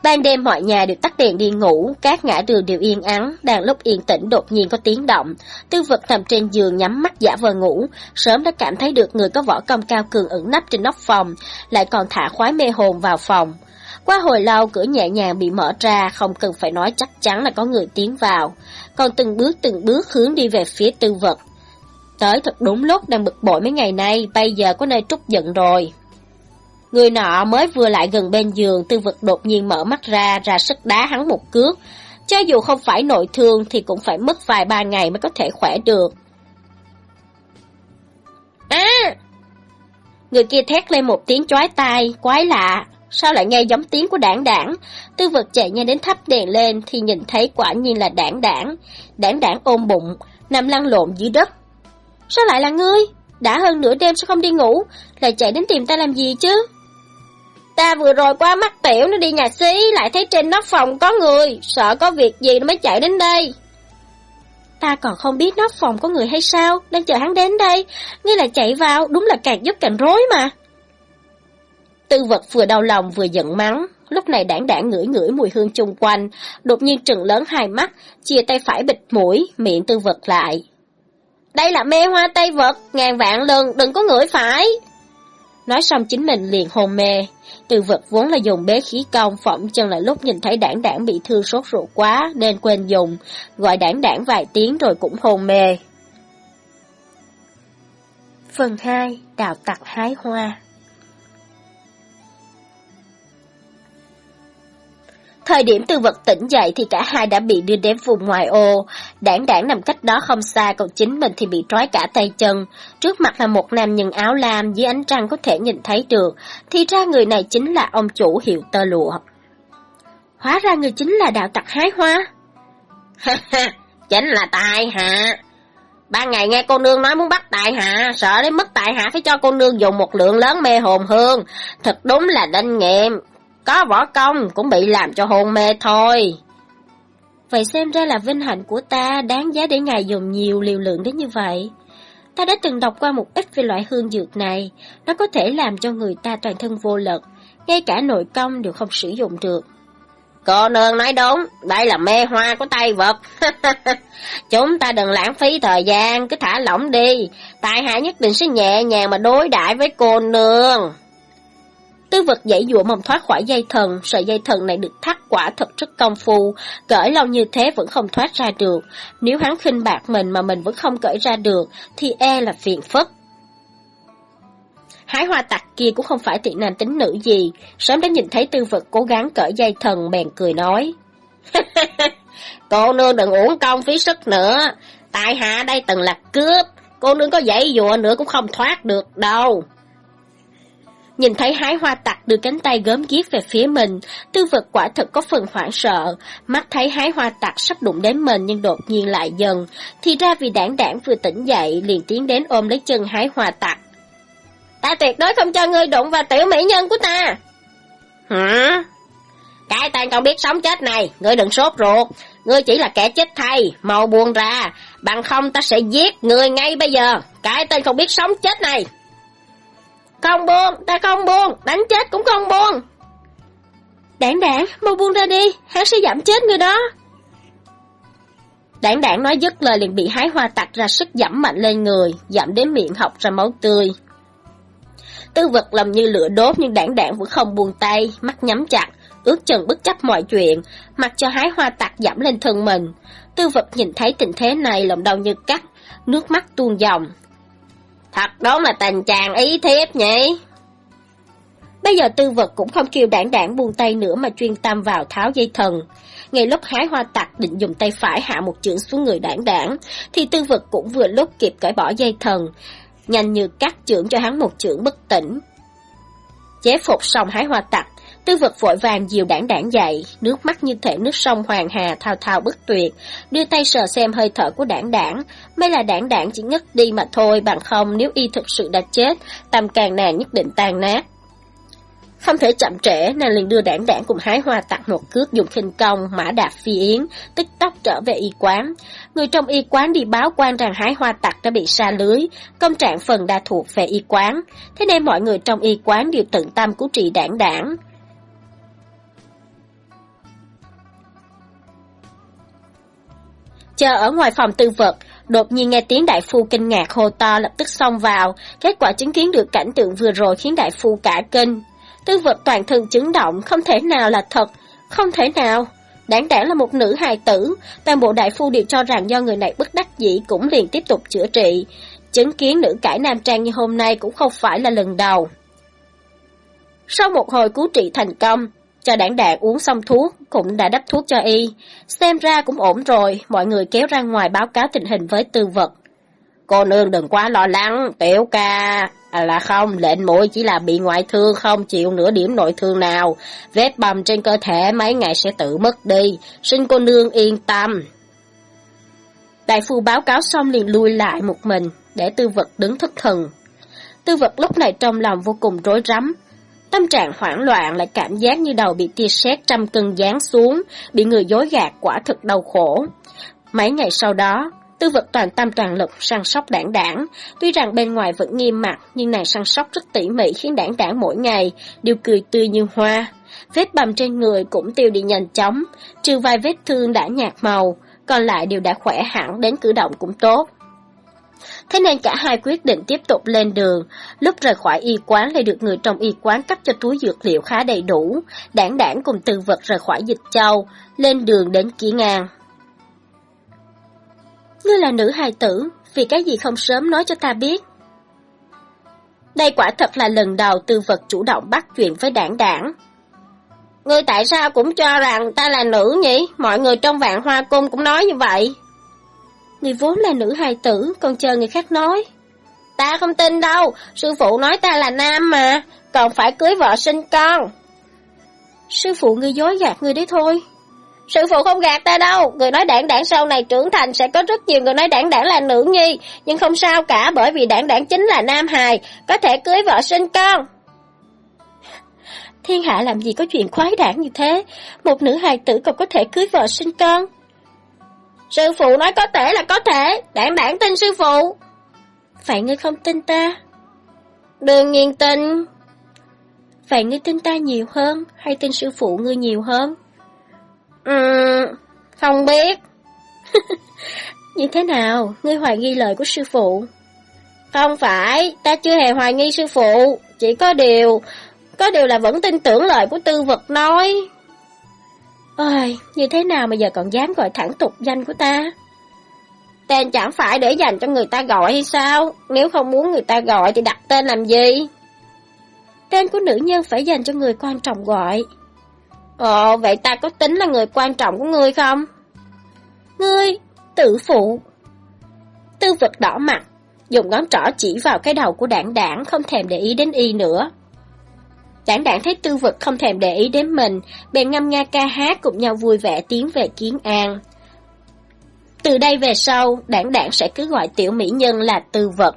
[SPEAKER 1] Ban đêm mọi nhà đều tắt đèn đi ngủ, các ngã đường đều yên ắng, đang lúc yên tĩnh đột nhiên có tiếng động. Tư vật nằm trên giường nhắm mắt giả vờ ngủ, sớm đã cảm thấy được người có võ công cao cường ẩn nấp trên nóc phòng, lại còn thả khoái mê hồn vào phòng. Qua hồi lâu cửa nhẹ nhàng bị mở ra, không cần phải nói chắc chắn là có người tiến vào, còn từng bước từng bước hướng đi về phía tư vật. Tới thật đúng lúc đang bực bội mấy ngày nay, bây giờ có nơi trút giận rồi. Người nọ mới vừa lại gần bên giường, tư vật đột nhiên mở mắt ra, ra sức đá hắn một cước. Cho dù không phải nội thương thì cũng phải mất vài ba ngày mới có thể khỏe được. À! Người kia thét lên một tiếng chói tai, quái lạ. Sao lại nghe giống tiếng của đảng đảng? Tư vật chạy nhanh đến thắp đèn lên thì nhìn thấy quả nhiên là đảng đảng. Đảng đảng ôm bụng, nằm lăn lộn dưới đất. Sao lại là ngươi? Đã hơn nửa đêm sao không đi ngủ? Lại chạy đến tìm ta làm gì chứ? Ta vừa rồi qua mắt tiểu nó đi nhà xí, lại thấy trên nóc phòng có người, sợ có việc gì nó mới chạy đến đây. Ta còn không biết nóc phòng có người hay sao, đang chờ hắn đến đây, ngươi lại chạy vào, đúng là càng giúp càng rối mà. Tư vật vừa đau lòng vừa giận mắng, lúc này đảng đảng ngửi ngửi mùi hương chung quanh, đột nhiên trừng lớn hai mắt, chia tay phải bịt mũi, miệng tư vật lại. Đây là mê hoa tây vật, ngàn vạn lần đừng có ngửi phải. Nói xong chính mình liền hôn mê, từ vật vốn là dùng bế khí công phỏng chân lại lúc nhìn thấy đảng đảng bị thương sốt ruột quá nên quên dùng, gọi đảng đảng vài tiếng rồi cũng hôn mê. Phần 2. Đào tặc hái hoa Thời điểm tư vật tỉnh dậy thì cả hai đã bị đưa đến vùng ngoài ô. Đảng đảng nằm cách đó không xa, còn chính mình thì bị trói cả tay chân. Trước mặt là một nam nhân áo lam dưới ánh trăng có thể nhìn thấy được. Thì ra người này chính là ông chủ hiệu tơ lụa. Hóa ra người chính là đạo tặc hái hoa.
[SPEAKER 2] chính là tài hạ. Ban ngày nghe cô nương nói muốn bắt tài hạ, sợ đến mất tài hạ phải cho cô nương dùng một lượng lớn mê hồn hương. Thật đúng là đinh nghiệm, có võ công cũng bị làm cho hôn mê thôi.
[SPEAKER 1] Vậy xem ra là vinh hạnh của ta đáng giá để ngài dùng nhiều liều lượng đến như vậy. Ta đã từng đọc qua một ít về loại hương dược này, nó có thể làm cho người ta toàn thân vô lực, ngay cả nội công đều không sử dụng được.
[SPEAKER 2] Cô nương nói đúng, đây là mê hoa của tay vật. Chúng ta đừng lãng phí thời gian, cứ thả lỏng đi, Tài hạ nhất định sẽ nhẹ nhàng mà đối đãi với cô nương.
[SPEAKER 1] Tư vật dãy dụa mong thoát khỏi dây thần, sợi dây thần này được thắt quả thật rất công phu, cởi lâu như thế vẫn không thoát ra được. Nếu hắn khinh bạc mình mà mình vẫn không cởi ra được, thì e là phiền phức. Hái hoa tặc kia cũng không phải tiện nam tính nữ gì, sớm đã nhìn thấy tư vật cố gắng cởi dây thần bèn cười nói.
[SPEAKER 2] Cô nương đừng uổng công phí sức nữa, tại hạ đây từng là cướp, cô nương có dãy dụa nữa cũng không thoát được đâu. Nhìn thấy hái hoa tặc đưa cánh tay gớm ghiếc về phía mình, tư vật quả thật có phần hoảng sợ. Mắt thấy hái hoa tặc sắp đụng đến mình nhưng đột nhiên lại dần. Thì ra vì đảng đảng vừa tỉnh dậy liền tiến đến ôm lấy chân hái hoa tặc. Ta tuyệt đối không cho ngươi đụng vào tiểu mỹ nhân của ta. Hả? Cái tay còn biết sống chết này, ngươi đừng sốt ruột. Ngươi chỉ là kẻ chết thay, mau buông ra. Bằng không ta sẽ giết ngươi ngay bây giờ. Cái tên không biết sống chết này. Không buông, ta không buông, đánh chết cũng không buông. Đảng đảng, mau buông ra đi, hắn sẽ giảm chết người đó. Đảng đảng nói dứt lời liền bị hái hoa tặc ra sức giảm mạnh lên người, giảm đến miệng học ra máu tươi. Tư vật làm như lửa đốt nhưng đảng đảng vẫn không buông tay, mắt nhắm chặt, ước chừng bất chấp mọi chuyện, mặc cho hái hoa tặc giảm lên thân mình. Tư vật nhìn thấy tình thế này lòng đau như cắt, nước mắt tuôn dòng. Thật đó là tình chàng ý thiếp nhỉ? Bây giờ tư vật cũng không kêu đảng đảng buông tay nữa mà chuyên tâm vào tháo dây thần. Ngay lúc hái hoa tặc định dùng tay phải hạ một chưởng xuống người đảng đảng, thì tư vật cũng vừa lúc kịp cởi bỏ dây thần, nhanh như cắt chưởng cho hắn một chưởng bất tỉnh. Chế phục xong hái hoa tặc, tư vật vội vàng dìu đảng đảng dậy, nước mắt như thể nước sông Hoàng Hà thao thao bất tuyệt, đưa tay sờ xem hơi thở của đảng đảng, may là đảng đảng chỉ ngất đi mà thôi, bằng không nếu y thực sự đã chết, tâm càng nàng nhất định tan nát. Không thể chậm trễ, nàng liền đưa đảng đảng cùng hái hoa tặng một cước dùng khinh công, mã đạp phi yến, tức tốc trở về y quán. Người trong y quán đi báo quan rằng hái hoa tặc đã bị sa lưới, công trạng phần đa thuộc về y quán. Thế nên mọi người trong y quán đều tận tâm cứu trị đảng đảng. Chờ ở ngoài phòng tư vật, đột nhiên nghe tiếng đại phu kinh ngạc hô to lập tức xông vào, kết quả chứng kiến được cảnh tượng vừa rồi khiến đại phu cả kinh. Tư vật toàn thân chấn động, không thể nào là thật, không thể nào. Đáng đáng là một nữ hài tử, toàn bộ đại phu đều cho rằng do người này bất đắc dĩ cũng liền tiếp tục chữa trị. Chứng kiến nữ cải nam trang như hôm nay cũng không phải là lần đầu. Sau một hồi cứu trị thành công, cho đảng đạn uống xong thuốc, cũng đã đắp thuốc cho y. Xem ra cũng ổn rồi, mọi người kéo ra ngoài báo cáo tình hình với tư vật. Cô nương đừng quá lo lắng, tiểu ca... À là không, lệnh mũi chỉ là bị ngoại thương, không chịu nửa điểm nội thương nào. Vết bầm trên cơ thể mấy ngày sẽ tự mất đi, xin cô nương yên tâm. Đại phu báo cáo xong liền lui lại một mình, để tư vật đứng thất thần. Tư vật lúc này trong lòng vô cùng rối rắm, Tâm trạng hoảng loạn lại cảm giác như đầu bị tia sét trăm cân giáng xuống, bị người dối gạt quả thực đau khổ. Mấy ngày sau đó, tư vật toàn tâm toàn lực săn sóc đảng đảng. Tuy rằng bên ngoài vẫn nghiêm mặt, nhưng nàng săn sóc rất tỉ mỉ khiến đảng đảng mỗi ngày đều cười tươi như hoa. Vết bầm trên người cũng tiêu đi nhanh chóng, trừ vài vết thương đã nhạt màu, còn lại đều đã khỏe hẳn đến cử động cũng tốt. Thế nên cả hai quyết định tiếp tục lên đường. Lúc rời khỏi y quán lại được người trong y quán cấp cho túi dược liệu khá đầy đủ. Đảng đảng cùng từ vật rời khỏi dịch châu, lên đường đến Kỹ Ngang. Ngươi là nữ hài tử, vì cái gì không sớm nói cho ta biết? Đây quả thật là lần đầu tư vật chủ động bắt chuyện với đảng đảng. Ngươi tại sao cũng cho rằng ta là nữ nhỉ? Mọi người trong vạn hoa cung cũng nói như vậy. Người vốn là nữ hài tử, còn chờ người khác nói. Ta không tin đâu, sư phụ nói ta là nam mà, còn phải cưới vợ sinh con. Sư phụ ngươi dối gạt người đấy thôi. Sư phụ không gạt ta đâu, người nói đảng đảng sau này trưởng thành sẽ có rất nhiều người nói đảng đảng là nữ nhi, nhưng không sao cả bởi vì đảng đảng chính là nam hài, có thể cưới vợ sinh con. Thiên hạ làm gì có chuyện khoái đảng như thế, một nữ hài tử còn có thể cưới vợ sinh con. Sư phụ nói có thể là có thể, đảng đảng tin sư phụ. Vậy ngươi không tin ta? Đương nhiên tin. Vậy ngươi tin ta nhiều hơn, hay tin sư phụ ngươi nhiều hơn? Ừm, không biết. Như thế nào, ngươi hoài nghi lời của sư phụ? Không phải, ta chưa hề hoài nghi sư phụ, chỉ có điều, có điều là vẫn tin tưởng lời của tư vật nói. Ôi, như thế nào mà giờ còn dám gọi thẳng tục danh của ta? Tên chẳng phải để dành cho người ta gọi hay sao? Nếu không muốn người ta gọi thì đặt tên làm gì? Tên của nữ nhân phải dành cho người quan trọng gọi. Ồ, vậy ta có tính là người quan trọng của ngươi không? Ngươi, tự phụ. Tư vật đỏ mặt,
[SPEAKER 1] dùng ngón trỏ chỉ vào cái đầu của đảng đảng không thèm để ý đến y nữa. Đảng đảng thấy tư vật không thèm để ý đến mình, bèn ngâm nga ca hát cùng nhau vui vẻ tiến về kiến an. Từ đây về sau, đảng đảng sẽ cứ gọi tiểu mỹ nhân là tư vật.